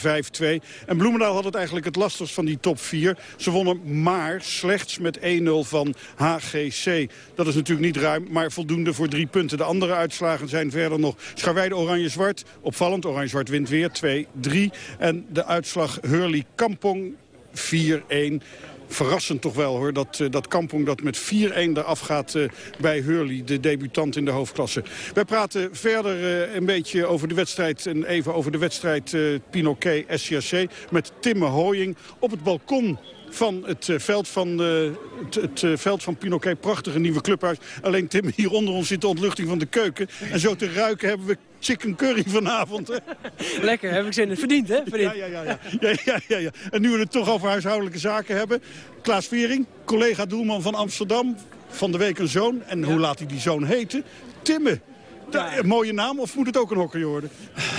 En Bloemendaal had het eigenlijk het lastigst van die top 4. Ze wonnen maar slechts met 1-0 van HGC. Dat is natuurlijk niet ruim, maar voldoende voor drie punten. De andere uitslagen zijn verder nog Scharweide Oranje-Zwart. Opvallend, Oranje-Zwart wint weer 2-3. En de uitslag Hurley Kampong 4-1 verrassend toch wel hoor. Dat, uh, dat Kampong dat met 4-1 eraf gaat uh, bij Hurley, de debutant in de hoofdklasse. Wij praten verder uh, een beetje over de wedstrijd en even over de wedstrijd Pinoquet SCRC met Timme Hooying op het balkon van het veld van, het, het veld van Pinoquet. Prachtige nieuwe clubhuis. Alleen Tim, hier onder ons zit de ontluchting van de keuken. En zo te ruiken hebben we chicken curry vanavond. Hè? Lekker, heb ik zin in. Verdiend, hè? Verdiend. Ja, ja, ja, ja. ja, ja, ja. En nu we het toch over huishoudelijke zaken hebben. Klaas Vering, collega doelman van Amsterdam. Van de week een zoon. En hoe laat hij die zoon heten? Timme. Ja. Een mooie naam of moet het ook een hockeyer worden?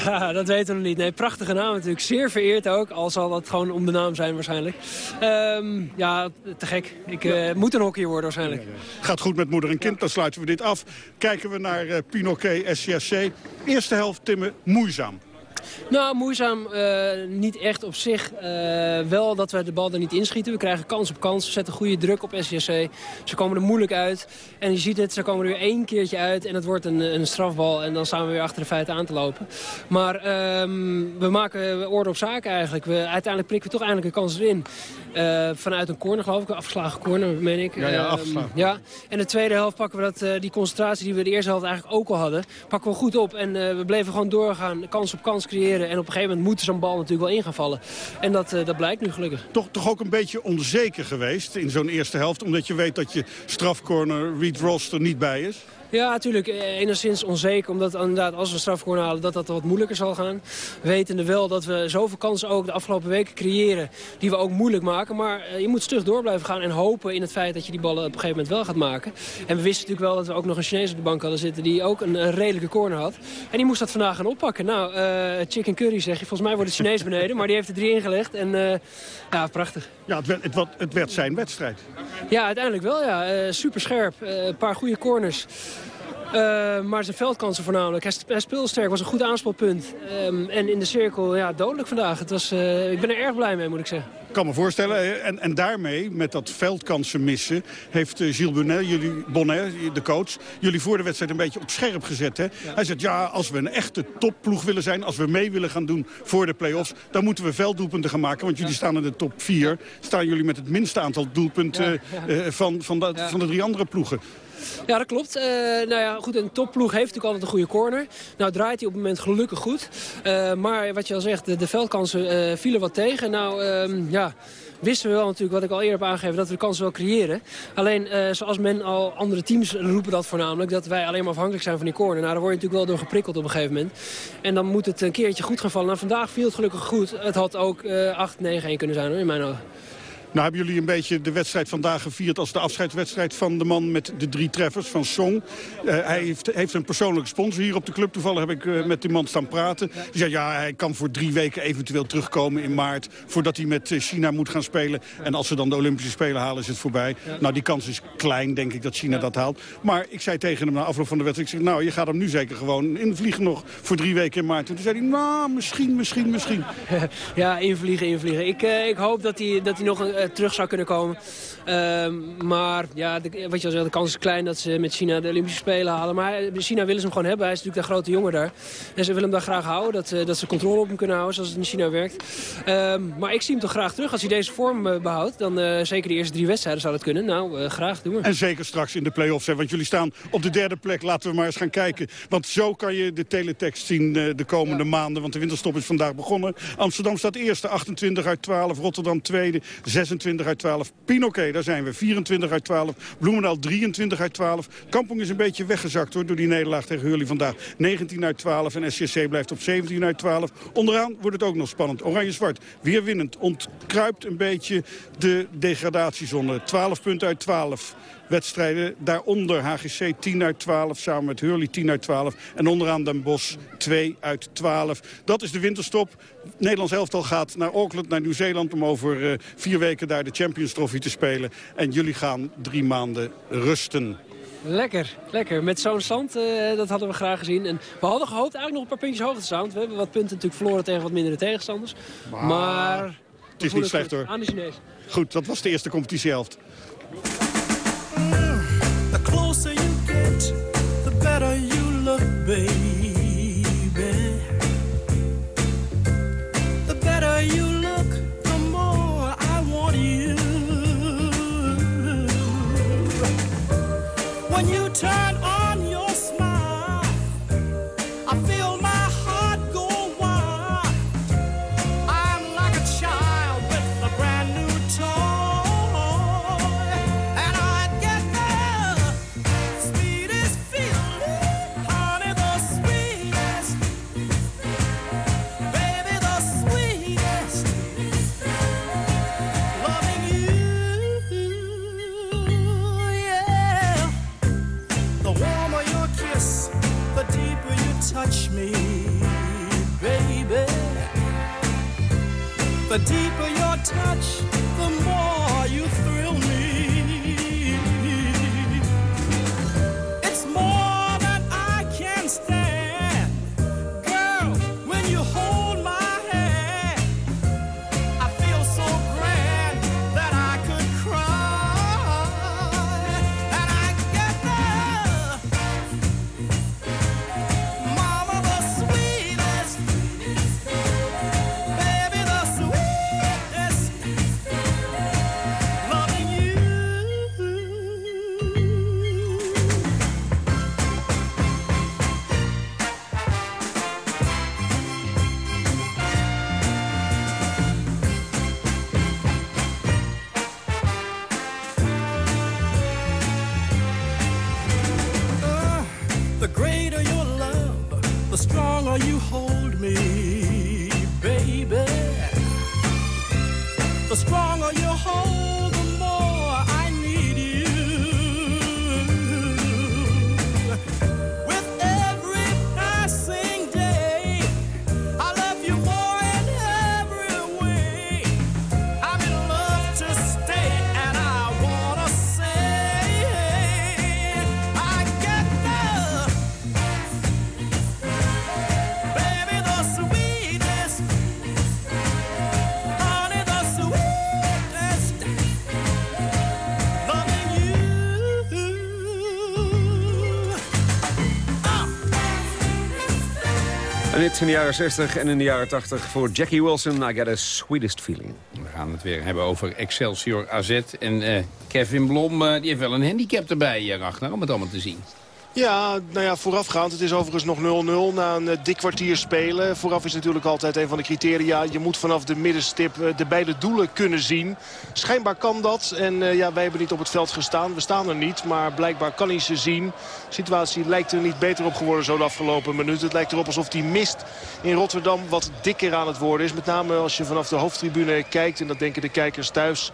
Dat weten we nog niet. Nee, prachtige naam natuurlijk. Zeer vereerd ook. Al zal dat gewoon om de naam zijn waarschijnlijk. Um, ja, te gek. Ik uh, moet een hockeyer worden waarschijnlijk. Ja. Gaat goed met moeder en kind. Dan sluiten we dit af. Kijken we naar uh, Pinoquet SCSC. Eerste helft timmen moeizaam. Nou, moeizaam uh, niet echt op zich. Uh, wel dat we de bal er niet inschieten. We krijgen kans op kans. We zetten goede druk op SCSC. Ze komen er moeilijk uit. En je ziet het, ze komen er weer één keertje uit. En het wordt een, een strafbal. En dan staan we weer achter de feiten aan te lopen. Maar uh, we maken orde op zaken eigenlijk. We, uiteindelijk prikken we toch eindelijk een kans erin. Uh, vanuit een corner geloof ik. Een afgeslagen corner, meen ik. Ja, ja afgeslagen. ja. En de tweede helft pakken we dat, die concentratie die we de eerste helft eigenlijk ook al hadden. Pakken we goed op. En we bleven gewoon doorgaan. Kans op kans creëren. En op een gegeven moment moet zo'n bal natuurlijk wel in gaan vallen. En dat, dat blijkt nu gelukkig. Toch, toch ook een beetje onzeker geweest in zo'n eerste helft. Omdat je weet dat je strafcorner Reed Ross er niet bij is. Ja, natuurlijk enigszins onzeker. Omdat inderdaad, als we strafcorner halen, dat dat wat moeilijker zal gaan. Wetende wel dat we zoveel kansen ook de afgelopen weken creëren... die we ook moeilijk maken. Maar uh, je moet stug door blijven gaan en hopen in het feit dat je die ballen op een gegeven moment wel gaat maken. En we wisten natuurlijk wel dat we ook nog een Chinees op de bank hadden zitten... die ook een, een redelijke corner had. En die moest dat vandaag gaan oppakken. Nou, uh, chicken curry zeg je. Volgens mij wordt het Chinees beneden. Maar die heeft er drie ingelegd. En uh, ja, prachtig. Ja, het werd, het, het werd zijn wedstrijd. Ja, uiteindelijk wel. Ja. super scherp. een paar goede corners. Uh, maar zijn veldkansen voornamelijk. Hij, hij speelde sterk, was een goed aanspelpunt. Um, en in de cirkel, ja, dodelijk vandaag. Het was, uh, ik ben er erg blij mee, moet ik zeggen. Ik kan me voorstellen. En, en daarmee, met dat veldkansen missen... heeft uh, Gilles Bonnet, jullie, Bonnet, de coach, jullie voor de wedstrijd een beetje op scherp gezet. Hè? Ja. Hij zegt, ja, als we een echte topploeg willen zijn... als we mee willen gaan doen voor de play-offs... dan moeten we velddoelpunten gaan maken. Want jullie ja. staan in de top 4. Staan jullie met het minste aantal doelpunten ja, van, van, de, van de drie andere ploegen. Ja, dat klopt. Uh, nou ja, goed, een topploeg heeft natuurlijk altijd een goede corner. Nou draait hij op het moment gelukkig goed. Uh, maar wat je al zegt, de, de veldkansen uh, vielen wat tegen. Nou, ja wisten we wel natuurlijk, wat ik al eerder heb aangegeven, dat we de kansen wel creëren. Alleen, uh, zoals men al, andere teams roepen dat voornamelijk, dat wij alleen maar afhankelijk zijn van die corner. Nou, daar word je natuurlijk wel door geprikkeld op een gegeven moment. En dan moet het een keertje goed gaan vallen. Nou, vandaag viel het gelukkig goed. Het had ook uh, 8-9-1 kunnen zijn hoor, in mijn ogen. Nou hebben jullie een beetje de wedstrijd vandaag gevierd als de afscheidswedstrijd van de man met de drie treffers van Song. Eh, hij heeft, heeft een persoonlijke sponsor hier op de club. Toevallig heb ik eh, met die man staan praten. Die zei ja, hij kan voor drie weken eventueel terugkomen in maart voordat hij met eh, China moet gaan spelen. En als ze dan de Olympische Spelen halen is het voorbij. Nou die kans is klein denk ik dat China dat haalt. Maar ik zei tegen hem na afloop van de wedstrijd, ik zeg, nou je gaat hem nu zeker gewoon invliegen nog voor drie weken in maart. En toen zei hij nou misschien, misschien, misschien. Ja, invliegen, invliegen. Ik, ik hoop dat hij, dat hij nog uh, terug zou kunnen komen. Uh, maar ja, de, wat je al zei, de kans is klein dat ze met China de Olympische Spelen halen. Maar China willen ze hem gewoon hebben. Hij is natuurlijk de grote jongen daar. En ze willen hem daar graag houden. Dat, uh, dat ze controle op hem kunnen houden zoals het in China werkt. Ehm, maar ik zie hem toch graag terug. Als hij deze vorm behoudt, dan zeker de eerste drie wedstrijden zou dat kunnen. Nou, graag, doen we. En zeker straks in de play-offs. Hè, want jullie staan op de derde plek. Laten we maar eens gaan kijken. Want zo kan je de teletext zien de komende ja. maanden. Want de winterstop is vandaag begonnen. Amsterdam staat eerste, 28 uit 12. Rotterdam tweede, 26 uit 12. Pinoquet, daar zijn we, 24 uit 12. Bloemendaal 23 uit 12. Kampong is een beetje weggezakt hoor, door die nederlaag tegen Hurley vandaag. 19 uit 12 en SCC blijft op 17 uit 12. Onderaan wordt het ook nog spannend. Oranje-zwart, weer winnend. Ontkruipt een beetje de degradatiezone. 12 punten uit 12 wedstrijden. Daaronder HGC 10 uit 12, samen met Hurley 10 uit 12. En onderaan Den Bosch 2 uit 12. Dat is de winterstop. Nederlands elftal gaat naar Auckland, naar Nieuw-Zeeland... om over uh, vier weken daar de Champions Trophy te spelen. En jullie gaan drie maanden rusten. Lekker, lekker. Met zo'n stand, uh, dat hadden we graag gezien. En we hadden gehoopt eigenlijk nog een paar puntjes hoger te staan. We hebben wat punten natuurlijk verloren tegen wat mindere tegenstanders. Maar... maar het is niet slecht hoor. Aan de Chinees. Goed, dat was de eerste competitiehelft. The The deeper your touch, In de jaren 60 en in de jaren 80 voor Jackie Wilson. I get a sweetest feeling. We gaan het weer hebben over Excelsior AZ. En eh, Kevin Blom eh, die heeft wel een handicap erbij, uh, Ragnar, om het allemaal te zien. Ja, nou ja, voorafgaand. Het is overigens nog 0-0 na een uh, dik kwartier spelen. Vooraf is natuurlijk altijd een van de criteria. Je moet vanaf de middenstip uh, de beide doelen kunnen zien. Schijnbaar kan dat. En uh, ja, wij hebben niet op het veld gestaan. We staan er niet, maar blijkbaar kan hij ze zien. De situatie lijkt er niet beter op geworden zo de afgelopen minuut. Het lijkt erop alsof die mist in Rotterdam wat dikker aan het worden is. Met name als je vanaf de hoofdtribune kijkt. En dat denken de kijkers thuis.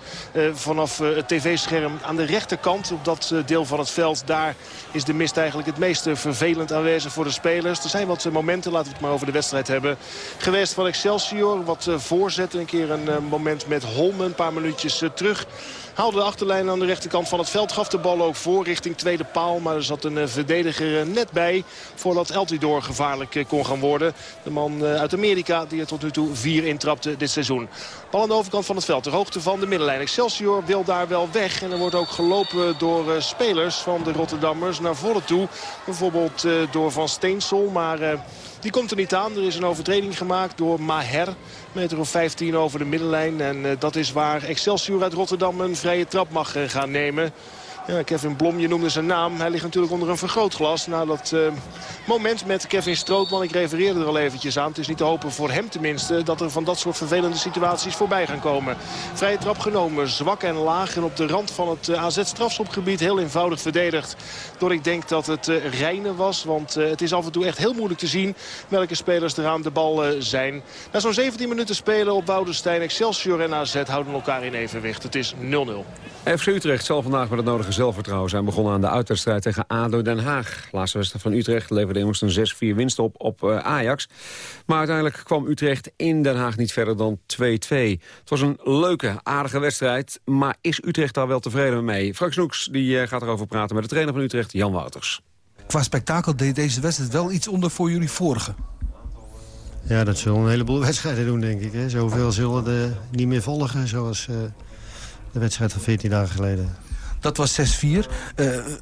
vanaf het tv-scherm aan de rechterkant op dat deel van het veld. Daar is de mist eigenlijk het meest vervelend aanwezig voor de spelers. Er zijn wat momenten, laten we het maar over de wedstrijd hebben, geweest van Excelsior. Wat voorzetten, een keer een moment met Holmen, een paar minuutjes terug. Haalde de achterlijn aan de rechterkant van het veld. Gaf de bal ook voor richting tweede paal. Maar er zat een verdediger net bij. Voordat Eltidoor gevaarlijk kon gaan worden. De man uit Amerika die er tot nu toe vier intrapte dit seizoen. Bal aan de overkant van het veld. De hoogte van de middenlijn. Excelsior wil daar wel weg. En er wordt ook gelopen door spelers van de Rotterdammers naar voren toe. Bijvoorbeeld door Van Steensel. Maar... Die komt er niet aan. Er is een overtreding gemaakt door Maher. Meter of 15 over de middenlijn. En dat is waar Excelsior uit Rotterdam een vrije trap mag gaan nemen. Ja, Kevin Blom, je noemde zijn naam. Hij ligt natuurlijk onder een vergrootglas. Na dat uh, moment met Kevin Strootman, ik refereerde er al eventjes aan. Het is niet te hopen voor hem tenminste dat er van dat soort vervelende situaties voorbij gaan komen. Vrije trap genomen, zwak en laag. En op de rand van het uh, AZ-strafschopgebied heel eenvoudig verdedigd. Door ik denk dat het uh, reinen was. Want het is af en toe echt heel moeilijk te zien welke spelers er aan de bal zijn. Na zo'n 17 minuten spelen op Woudenstein, Excelsior en AZ houden elkaar in evenwicht. Het is 0-0. FC Utrecht zal vandaag met het nodige zelfvertrouwen zijn begonnen aan de uitwedstrijd tegen ADO Den Haag. Laatste wedstrijd van Utrecht leverde immers een 6-4 winst op op uh, Ajax. Maar uiteindelijk kwam Utrecht in Den Haag niet verder dan 2-2. Het was een leuke, aardige wedstrijd, maar is Utrecht daar wel tevreden mee? Frank Snoeks die, uh, gaat erover praten met de trainer van Utrecht, Jan Wouters. Qua spektakel deed deze wedstrijd wel iets onder voor jullie vorige. Ja, dat zullen een heleboel wedstrijden doen, denk ik. Hè. Zoveel zullen er niet meer volgen, zoals uh, de wedstrijd van 14 dagen geleden. Dat was 6-4. Uh,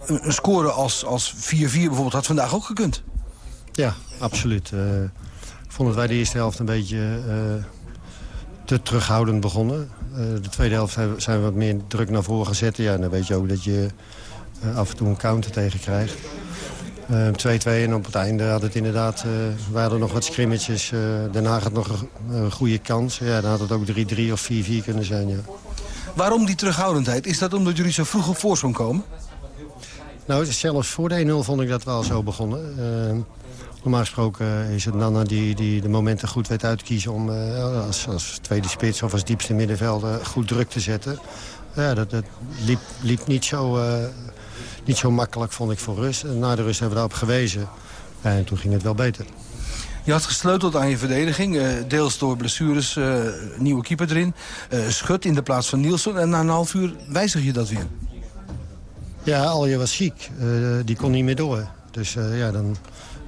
een score als 4-4 als bijvoorbeeld had vandaag ook gekund. Ja, absoluut. Uh, ik vond dat wij de eerste helft een beetje uh, te terughoudend begonnen. de tweede helft zijn we wat meer druk naar voren gezet. Ja, dan weet je ook dat je af en toe een counter tegen krijgt. 2-2 en op het einde had het inderdaad, waren er nog wat scrimmetjes. daarna had nog een goede kans. Ja, dan had het ook 3-3 of 4-4 kunnen zijn, ja. Waarom die terughoudendheid? Is dat omdat jullie zo vroeg op voorsprong komen? Nou, zelfs voor de 1-0 vond ik dat wel zo begonnen. Uh, normaal gesproken is het Nana die, die de momenten goed weet uitkiezen... om uh, als, als, tweede spits of als diepste middenvelder goed druk te zetten. Ja, dat, dat liep, liep niet, zo, uh, niet zo makkelijk, vond ik, voor rust. Na de rust hebben we daarop gewezen. En toen ging het wel beter. Je had gesleuteld aan je verdediging. Uh, deels door blessures, uh, nieuwe keeper erin. Uh, Schut in de plaats van Nielsen. En na een half uur wijzig je dat weer. Ja, Alje was ziek. die kon niet meer door. Dus ja, dan,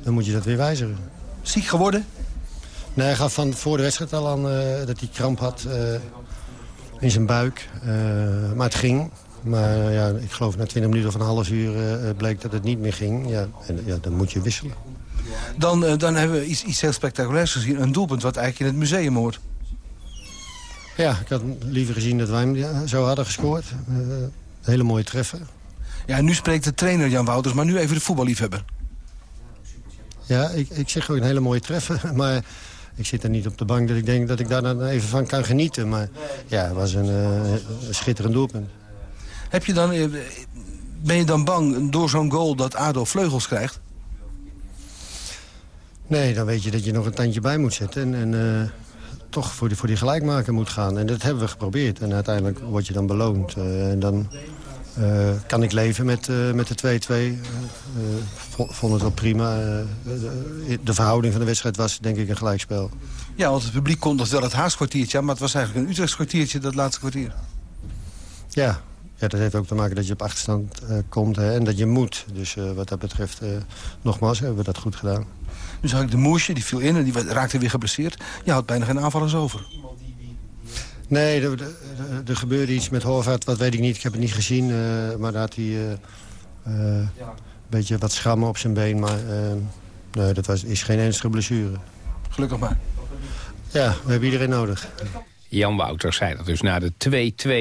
dan moet je dat weer wijzigen. Ziek geworden? Nee, hij gaf van voor de wedstrijd al aan dat hij kramp had in zijn buik. maar het ging. Maar ja, ik geloof na 20 minuten of een half uur bleek dat het niet meer ging. Ja, en ja, dan moet je wisselen. Dan, uh, dan hebben we iets, iets heel spectaculairs gezien. Een doelpunt wat eigenlijk in het museum hoort. Ja, ik had liever gezien dat wij hem zo hadden gescoord. Uh, hele mooie treffer. Ja, nu spreekt de trainer Jan Wouters, maar nu even de voetballiefhebber. Ja, ik, ik zeg ook een hele mooie treffer. Maar ik zit er niet op de bank dat ik denk dat ik daar dan even van kan genieten. Maar ja, het was een, uh, een schitterend doelpunt. Heb je dan, ben je dan bang door zo'n goal dat ADO vleugels krijgt? Nee, dan weet je dat je nog een tandje bij moet zetten. En, en uh, toch voor die, voor die gelijkmaker moet gaan. En dat hebben we geprobeerd. En uiteindelijk word je dan beloond. Uh, en dan uh, kan ik leven met, met de 2-2. vond het wel prima. de verhouding van de wedstrijd was denk ik een gelijkspel. Ja, want het publiek kon dat wel het Haagse kwartiertje. Maar het was eigenlijk een Utrechts kwartiertje, dat laatste kwartier. Ja, ja, dat heeft ook te maken dat je op achterstand uh, komt hè, en dat je moet. Dus uh, wat dat betreft, uh, nogmaals, hebben we dat goed gedaan. Nu zag ik de Moesje, die viel in en die raakte weer geblesseerd. Je had bijna geen aanvallers over. Nee, er, er, er, gebeurde iets met Horvath, wat weet ik niet. Ik heb het niet gezien, maar daar had hij een beetje wat schrammen op zijn been. Maar nee, dat was, is geen ernstige blessure. Gelukkig maar. Ja, we hebben iedereen nodig. Jan Wouters zei dat dus na de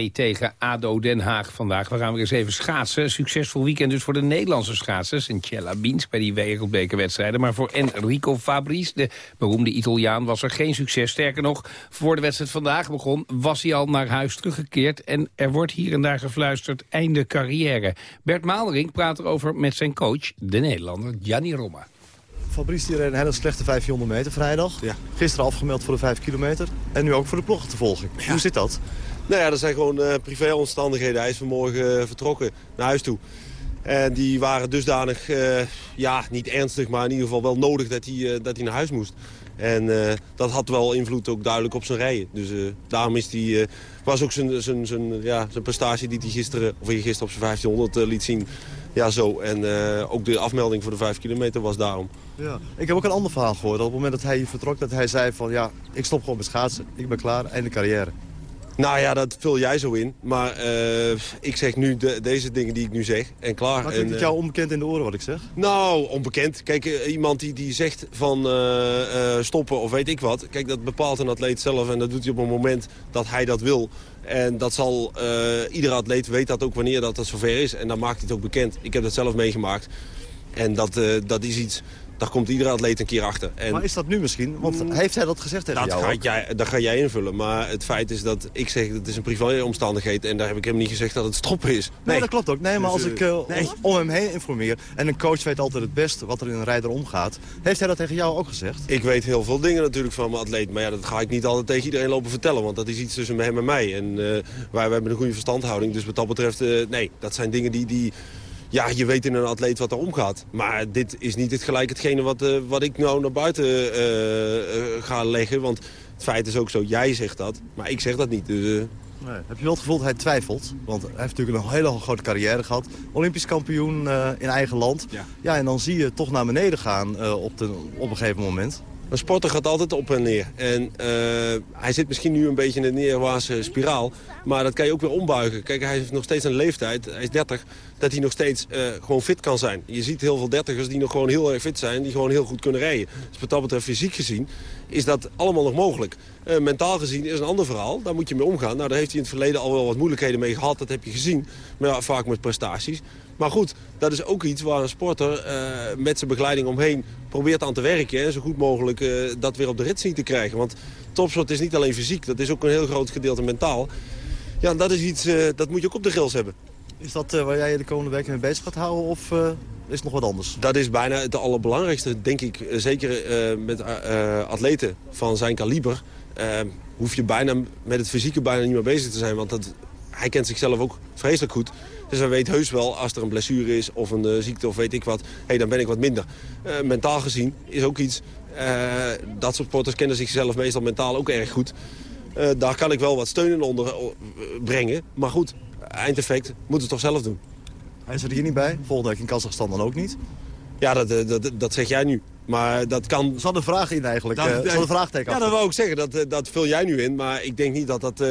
2-2 tegen ADO Den Haag vandaag. We gaan weer eens even schaatsen. Succesvol weekend dus voor de Nederlandse schaatsers. En Cella bij die wereldbekerwedstrijden. Maar voor Enrico Fabrice, de beroemde Italiaan, was er geen succes. Sterker nog, voor de wedstrijd vandaag begon, was hij al naar huis teruggekeerd. En er wordt hier en daar gefluisterd, einde carrière. Bert Maalderink praat erover met zijn coach, de Nederlander Gianni Roma. Fabrice reed een hele slechte 1500 meter vrijdag. Ja. Gisteren afgemeld voor de 5 kilometer. En nu ook voor de ploegachtervolging. Hoe zit dat? Nou ja, dat zijn gewoon uh, privéomstandigheden. Hij is vanmorgen uh, vertrokken naar huis toe. En die waren dusdanig, uh, ja, niet ernstig, maar in ieder geval wel nodig dat hij, dat hij naar huis moest. En dat had wel invloed ook duidelijk op zijn rijden. Dus daarom is die, was ook zijn, zijn, zijn, ja, zijn prestatie die hij gisteren, of gisteren op zijn 1500 liet zien ja, zo. En uh, ook de afmelding voor de 5 kilometer was daarom. Ja. Ik heb ook een ander verhaal gehoord. Op het moment dat hij hier vertrok, dat hij zei van... ja, ik stop gewoon met schaatsen. Ik ben klaar. Einde carrière. Nou ja, dat vul jij zo in. Maar uh, ik zeg nu de, deze dingen die ik nu zeg. En klaar. Maar klinkt het jou onbekend in de oren wat ik zeg? Nou, onbekend. Kijk, uh, iemand die, die zegt van uh, stoppen of weet ik wat. Kijk, dat bepaalt een atleet zelf. En dat doet hij op het moment dat hij dat wil. En dat zal, iedere atleet weet dat ook wanneer dat, dat zover is. En dan maakt het ook bekend. Ik heb dat zelf meegemaakt. En dat, dat is iets daar komt iedere atleet een keer achter. En maar is dat nu misschien? Want heeft hij dat gezegd tegen dat jou? Ga jij, dat ga jij invullen. Maar het feit is dat ik zeg dat het is een privéomstandigheid... en daar heb ik hem niet gezegd dat het stoppen is. Nee, nee dat klopt ook. Nee, maar dus, als ik uh, nee. om hem heen informeer... en een coach weet altijd het beste wat er in een rijder omgaat... heeft hij dat tegen jou ook gezegd? Ik weet heel veel dingen natuurlijk van mijn atleet. Maar ja, dat ga ik niet altijd tegen iedereen lopen vertellen. Want dat is iets tussen hem en mij. En uh, wij, wij hebben een goede verstandhouding. Dus wat dat betreft, uh, nee, dat zijn dingen die... die ja, je weet in een atleet wat er omgaat. Maar dit is niet het gelijk hetgene wat, uh, wat ik nou naar buiten uh, uh, ga leggen. Want het feit is ook zo, jij zegt dat, maar ik zeg dat niet. Dus, Nee. Heb je wel het gevoel dat hij twijfelt? Want hij heeft natuurlijk een hele grote carrière gehad. Olympisch kampioen in eigen land. Ja. ja, en dan zie je toch naar beneden gaan op, de, op een gegeven moment. Een sporter gaat altijd op en neer. En uh, hij zit misschien nu een beetje in een neerwaartse spiraal. Maar dat kan je ook weer ombuigen. Kijk, hij heeft nog steeds een leeftijd, hij is 30, dat hij nog steeds uh, gewoon fit kan zijn. Je ziet heel veel dertigers die nog gewoon heel erg fit zijn, die gewoon heel goed kunnen rijden. Dus wat dat betreft fysiek gezien is dat allemaal nog mogelijk. Uh, mentaal gezien is een ander verhaal, daar moet je mee omgaan. Nou, daar heeft hij in het verleden al wel wat moeilijkheden mee gehad, dat heb je gezien. Maar ja, vaak met prestaties. Maar goed, dat is ook iets waar een sporter uh, met zijn begeleiding omheen probeert aan te werken. En zo goed mogelijk uh, dat weer op de rit zien te krijgen. Want topsport is niet alleen fysiek, dat is ook een heel groot gedeelte mentaal. Ja, dat is iets, uh, dat moet je ook op de grils hebben. Is dat waar jij je de komende weken mee bezig gaat houden of is het nog wat anders? Dat is bijna het allerbelangrijkste, denk ik. Zeker met atleten van zijn kaliber hoef je bijna met het fysieke bijna niet meer bezig te zijn. Want dat, hij kent zichzelf ook vreselijk goed. Dus hij weet heus wel, als er een blessure is of een uh, ziekte of weet ik wat... Hey, dan ben ik wat minder. Uh, mentaal gezien is ook iets... Uh, dat soort sporters kennen zichzelf meestal mentaal ook erg goed. daar kan ik wel wat steun in onder brengen. Maar goed, eindeffect moet het toch zelf doen. Hij is er hier niet bij. Volgende in Kazachstan dan ook niet. Ja, dat, dat, dat zeg jij nu. Maar dat kan... Zat een vraag in eigenlijk. Dat, uh, een vraagteken Ja, dat wou ik zeggen. Dat, dat vul jij nu in. Maar ik denk niet dat dat, uh,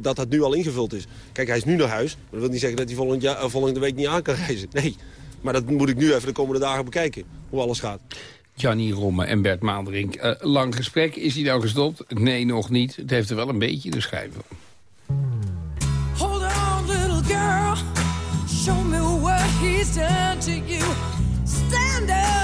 dat dat nu al ingevuld is. Kijk, hij is nu naar huis. Maar dat wil niet zeggen dat hij volgend jaar, volgende week niet aan kan reizen. Nee. Maar dat moet ik nu even de komende dagen bekijken. Hoe alles gaat. Jannie Romme en Bert Maanderink. Uh, lang gesprek. Is hij nou gestopt? Nee, nog niet. Het heeft er wel een beetje de schijven. Hold on, little girl. Show me what he's done to you. Stand up,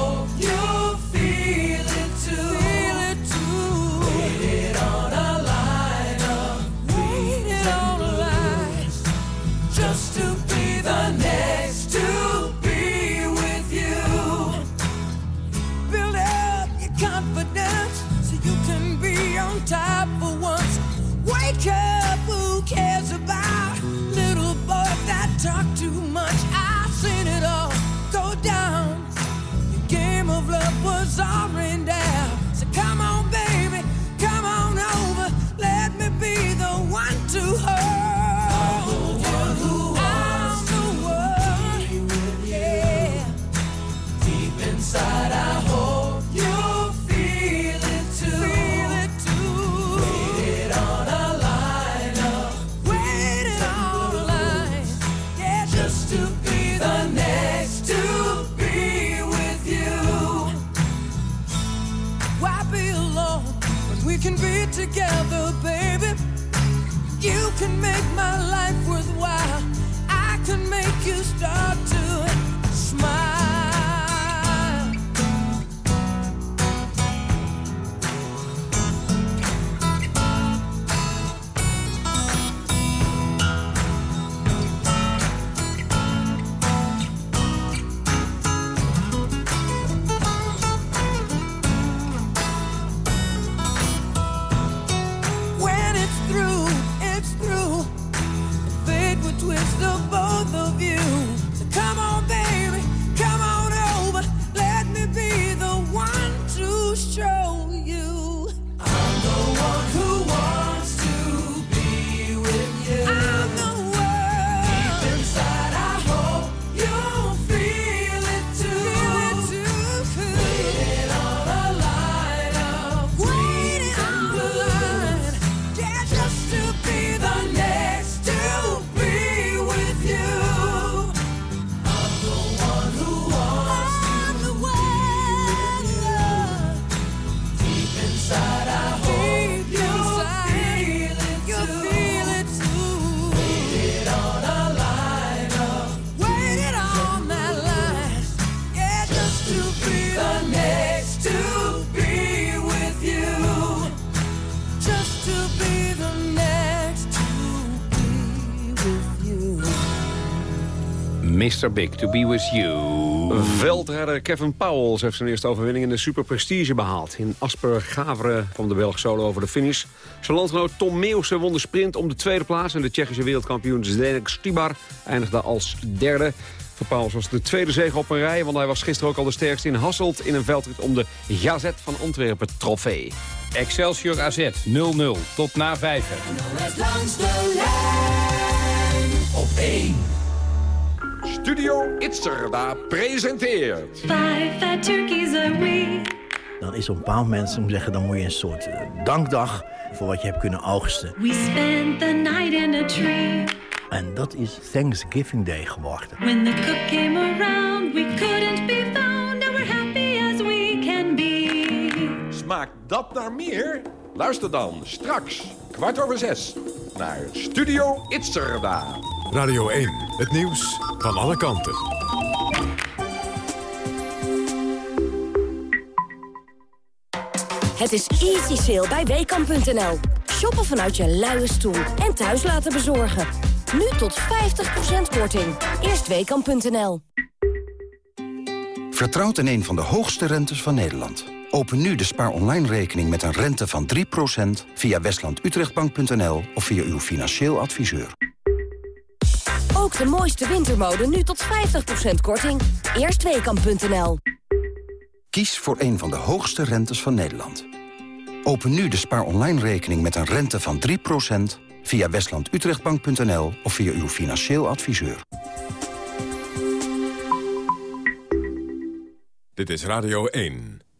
Mr. Big, to be with you. Veldrijder Kevin Powels heeft zijn eerste overwinning in de Super Prestige behaald. In Asper-Gavre kwam de Belg solo over de finish. Zijn landgenoot Tom Meeuwse won de sprint om de tweede plaats... en de Tsjechische wereldkampioen Zdenek Stibar eindigde als derde. Voor Pauwels was het de tweede zege op een rij... want hij was gisteren ook al de sterkste in Hasselt... in een veldrit om de Gazet van Antwerpen trofee. Excelsior AZ 0-0 tot na vijf. Met langs de lijn op één. Studio Itzerda presenteert... Five fat turkeys a week. Dan is op een bepaald moment, ik zeggen, dan moet je een soort eh, dankdag voor wat je hebt kunnen oogsten. We spent the night in a tree. En dat is Thanksgiving Day geworden. When the cook came around, we couldn't be found. And we're happy as we can be. Smaakt dat naar meer? Luister dan straks, kwart over zes, naar Studio Itzerda. Radio 1, het nieuws van alle kanten. Het is easy sale bij Weekamp.nl. Shoppen vanuit je luie stoel en thuis laten bezorgen. Nu tot 50% korting. Eerst Weekamp.nl. Vertrouwt in een van de hoogste rentes van Nederland. Open nu de spaar online rekening met een rente van 3% via westlandutrechtbank.nl of via uw financieel adviseur. Ook de mooiste wintermode nu tot 50% korting. Eerst Weekamp.nl. Kies voor een van de hoogste rentes van Nederland. Open nu de spaar online rekening met een rente van 3% via westlandutrechtbank.nl of via uw financieel adviseur. Dit is Radio 1.